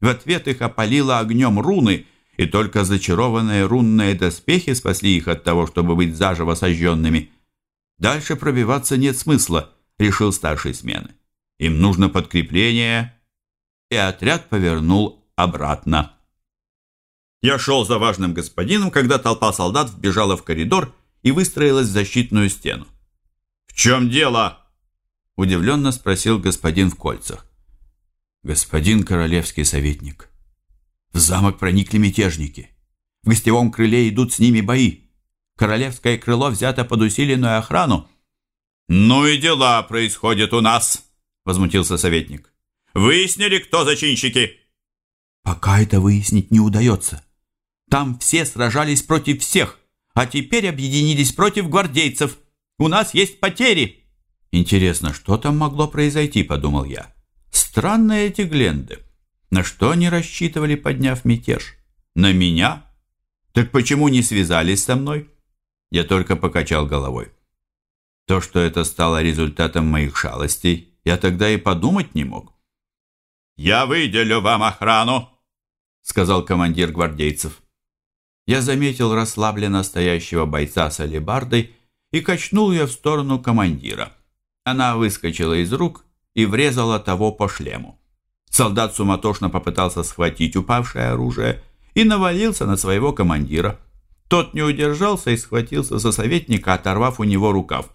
В ответ их опалило огнем руны, и только зачарованные рунные доспехи спасли их от того, чтобы быть заживо сожженными. Дальше пробиваться нет смысла, решил старший смены. Им нужно подкрепление, и отряд повернул обратно. Я шел за важным господином, когда толпа солдат вбежала в коридор и выстроилась в защитную стену. «В чем дело?» – удивленно спросил господин в кольцах господин королевский советник. В замок проникли мятежники. В гостевом крыле идут с ними бои. Королевское крыло взято под усиленную охрану. «Ну и дела происходят у нас», — возмутился советник. «Выяснили, кто зачинщики?» «Пока это выяснить не удается. Там все сражались против всех, а теперь объединились против гвардейцев. У нас есть потери». «Интересно, что там могло произойти?» – подумал я. Странные эти Гленды. На что они рассчитывали, подняв мятеж? На меня? Так почему не связались со мной? Я только покачал головой. То, что это стало результатом моих шалостей, я тогда и подумать не мог. «Я выделю вам охрану», — сказал командир гвардейцев. Я заметил расслабленно стоящего бойца с алебардой и качнул ее в сторону командира. Она выскочила из рук и врезала того по шлему. Солдат суматошно попытался схватить упавшее оружие и навалился на своего командира. Тот не удержался и схватился за советника, оторвав у него рукав.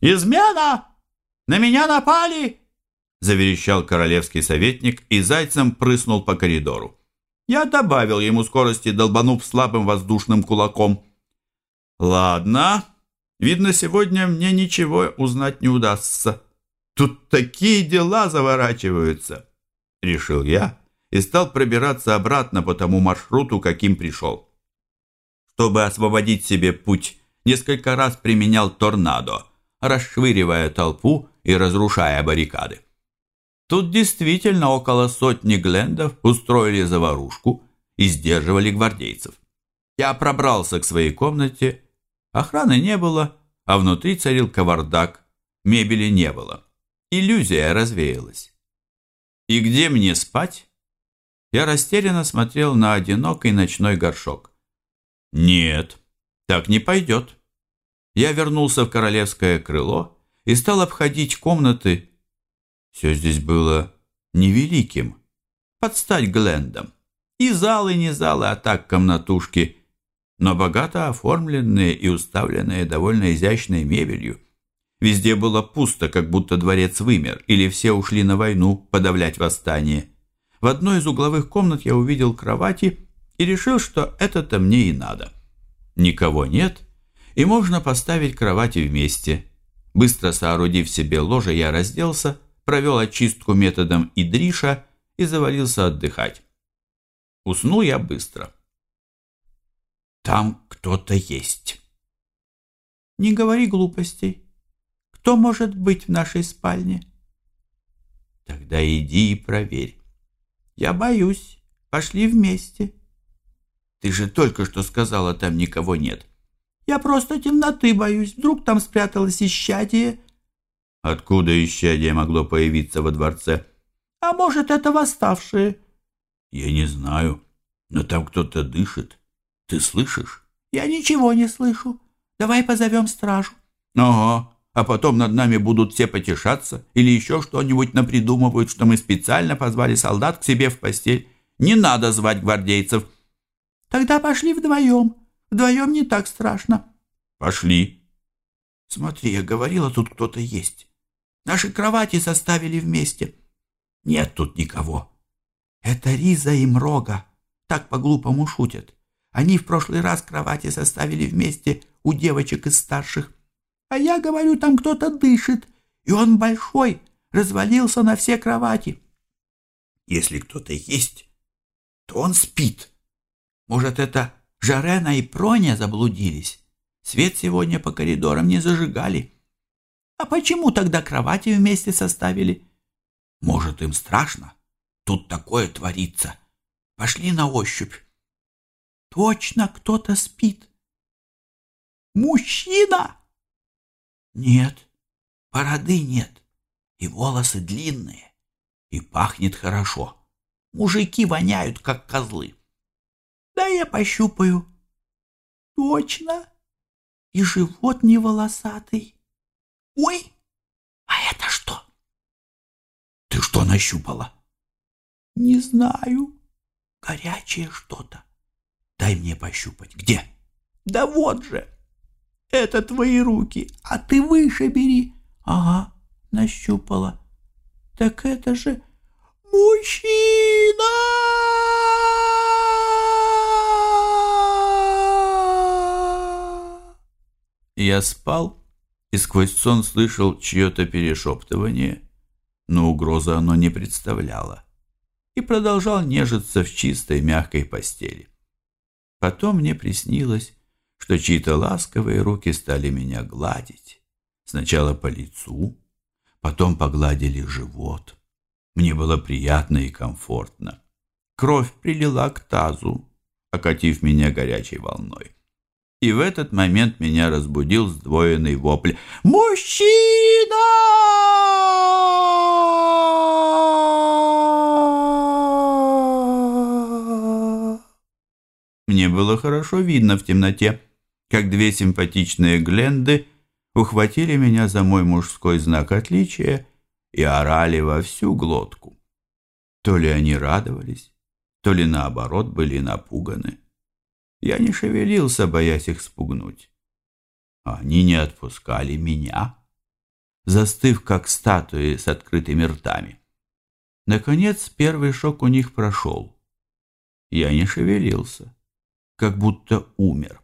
«Измена! На меня напали!» заверещал королевский советник и зайцем прыснул по коридору. Я добавил ему скорости, долбанув слабым воздушным кулаком. Ладно, видно, сегодня мне ничего узнать не удастся. Тут такие дела заворачиваются, решил я и стал пробираться обратно по тому маршруту, каким пришел. Чтобы освободить себе путь, несколько раз применял торнадо, расшвыривая толпу и разрушая баррикады. Тут действительно около сотни глендов устроили заварушку и сдерживали гвардейцев. Я пробрался к своей комнате, охраны не было, а внутри царил кавардак, мебели не было. Иллюзия развеялась. И где мне спать? Я растерянно смотрел на одинокий ночной горшок. Нет, так не пойдет. Я вернулся в королевское крыло и стал обходить комнаты. Все здесь было невеликим, под стать Глендом. И залы, не залы, а так комнатушки, но богато оформленные и уставленные довольно изящной мебелью. Везде было пусто, как будто дворец вымер, или все ушли на войну подавлять восстание. В одной из угловых комнат я увидел кровати и решил, что это-то мне и надо. Никого нет, и можно поставить кровати вместе. Быстро соорудив себе ложе, я разделся, провел очистку методом Идриша и завалился отдыхать. Уснул я быстро. Там кто-то есть. Не говори глупостей. Кто может быть в нашей спальне? Тогда иди и проверь. Я боюсь. Пошли вместе. Ты же только что сказала, там никого нет. Я просто темноты боюсь. Вдруг там спряталось исчадие. Откуда исчадие могло появиться во дворце? А может, это восставшие? Я не знаю, но там кто-то дышит. Ты слышишь? Я ничего не слышу. Давай позовем стражу. Ага, а потом над нами будут все потешаться или еще что-нибудь напридумывают, что мы специально позвали солдат к себе в постель. Не надо звать гвардейцев. Тогда пошли вдвоем. Вдвоем не так страшно. Пошли. Смотри, я говорила, тут кто-то есть. Наши кровати составили вместе. Нет тут никого. Это Риза и Мрога. Так по-глупому шутят. Они в прошлый раз кровати составили вместе у девочек из старших. А я говорю, там кто-то дышит, и он большой, развалился на все кровати. Если кто-то есть, то он спит. Может, это Жарена и Проня заблудились? Свет сегодня по коридорам не зажигали. А почему тогда кровати вместе составили? Может, им страшно? Тут такое творится. Пошли на ощупь. Точно кто-то спит. Мужчина? Нет, бороды нет, и волосы длинные, и пахнет хорошо. Мужики воняют, как козлы. Да я пощупаю. Точно. И живот не волосатый. Ой, а это что? Ты что нащупала? Не знаю. Горячее что-то. Дай мне пощупать. Где? Да вот же. Это твои руки, а ты выше бери. Ага, нащупала. Так это же мужчина! Я спал и сквозь сон слышал чье-то перешептывание, но угрозы оно не представляло, и продолжал нежиться в чистой мягкой постели. Потом мне приснилось, что чьи-то ласковые руки стали меня гладить. Сначала по лицу, потом погладили живот. Мне было приятно и комфортно. Кровь прилила к тазу, окатив меня горячей волной. И в этот момент меня разбудил сдвоенный вопль «Мужчина!» Мне было хорошо видно в темноте, как две симпатичные Гленды ухватили меня за мой мужской знак отличия и орали во всю глотку. То ли они радовались, то ли наоборот были напуганы. Я не шевелился, боясь их спугнуть. Они не отпускали меня. застыв как статуи с открытыми ртами. Наконец первый шок у них прошел. Я не шевелился, как будто умер.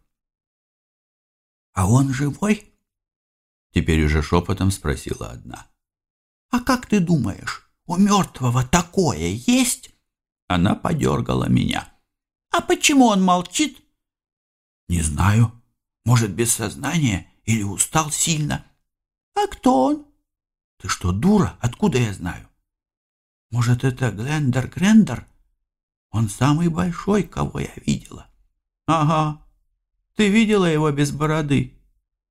«А он живой?» Теперь уже шепотом спросила одна. «А как ты думаешь, у мертвого такое есть?» Она подергала меня. «А почему он молчит?» «Не знаю. Может, без сознания или устал сильно». «А кто он?» «Ты что, дура? Откуда я знаю?» «Может, это Глендер Грендер? Он самый большой, кого я видела». «Ага. Ты видела его без бороды?»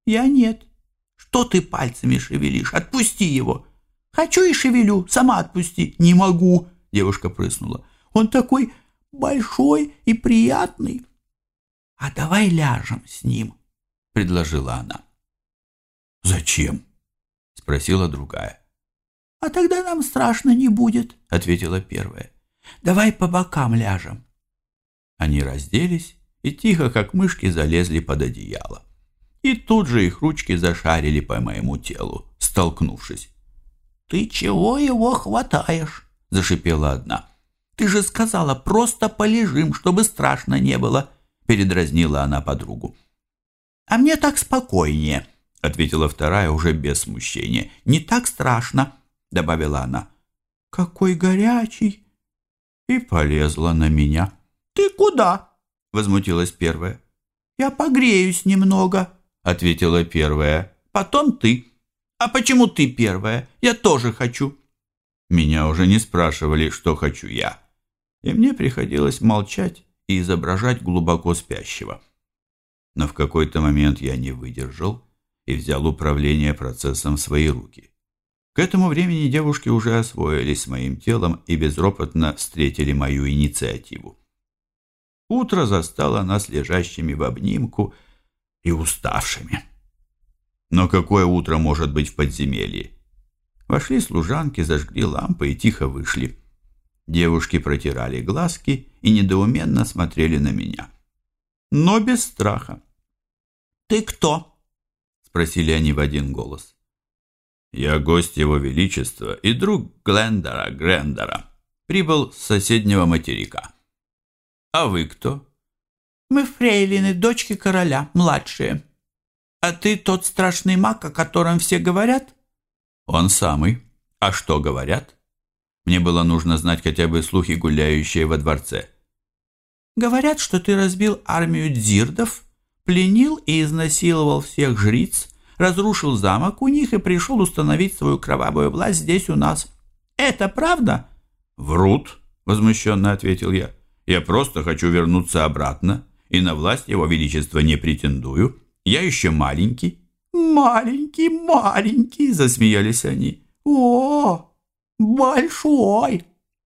«Я нет. Что ты пальцами шевелишь? Отпусти его!» «Хочу и шевелю. Сама отпусти». «Не могу!» — девушка прыснула. «Он такой большой и приятный». «А давай ляжем с ним», — предложила она. «Зачем?» — спросила другая. «А тогда нам страшно не будет», — ответила первая. «Давай по бокам ляжем». Они разделись и тихо, как мышки, залезли под одеяло. И тут же их ручки зашарили по моему телу, столкнувшись. «Ты чего его хватаешь?» — зашипела одна. «Ты же сказала, просто полежим, чтобы страшно не было», — передразнила она подругу. «А мне так спокойнее», — ответила вторая уже без смущения. «Не так страшно», — добавила она. «Какой горячий!» И полезла на меня. «Ты куда?» — возмутилась первая. «Я погреюсь немного», — ответила первая. «Потом ты». «А почему ты первая? Я тоже хочу». Меня уже не спрашивали, что хочу я. И мне приходилось молчать и изображать глубоко спящего. Но в какой-то момент я не выдержал и взял управление процессом в свои руки. К этому времени девушки уже освоились с моим телом и безропотно встретили мою инициативу. Утро застало нас лежащими в обнимку и уставшими. Но какое утро может быть в подземелье? Вошли служанки, зажгли лампы и тихо вышли. Девушки протирали глазки и недоуменно смотрели на меня. Но без страха. «Ты кто?» — спросили они в один голос. «Я гость Его Величества и друг Глендера Грендера. Прибыл с соседнего материка». «А вы кто?» «Мы фрейлины, дочки короля, младшие. А ты тот страшный маг, о котором все говорят?» «Он самый. А что говорят?» Мне было нужно знать хотя бы слухи, гуляющие во дворце. «Говорят, что ты разбил армию дзирдов, пленил и изнасиловал всех жриц, разрушил замок у них и пришел установить свою кровавую власть здесь у нас. Это правда?» «Врут», — возмущенно ответил я. Я просто хочу вернуться обратно, и на власть его величества не претендую. Я еще маленький». «Маленький, маленький!» — засмеялись они. «О, большой!»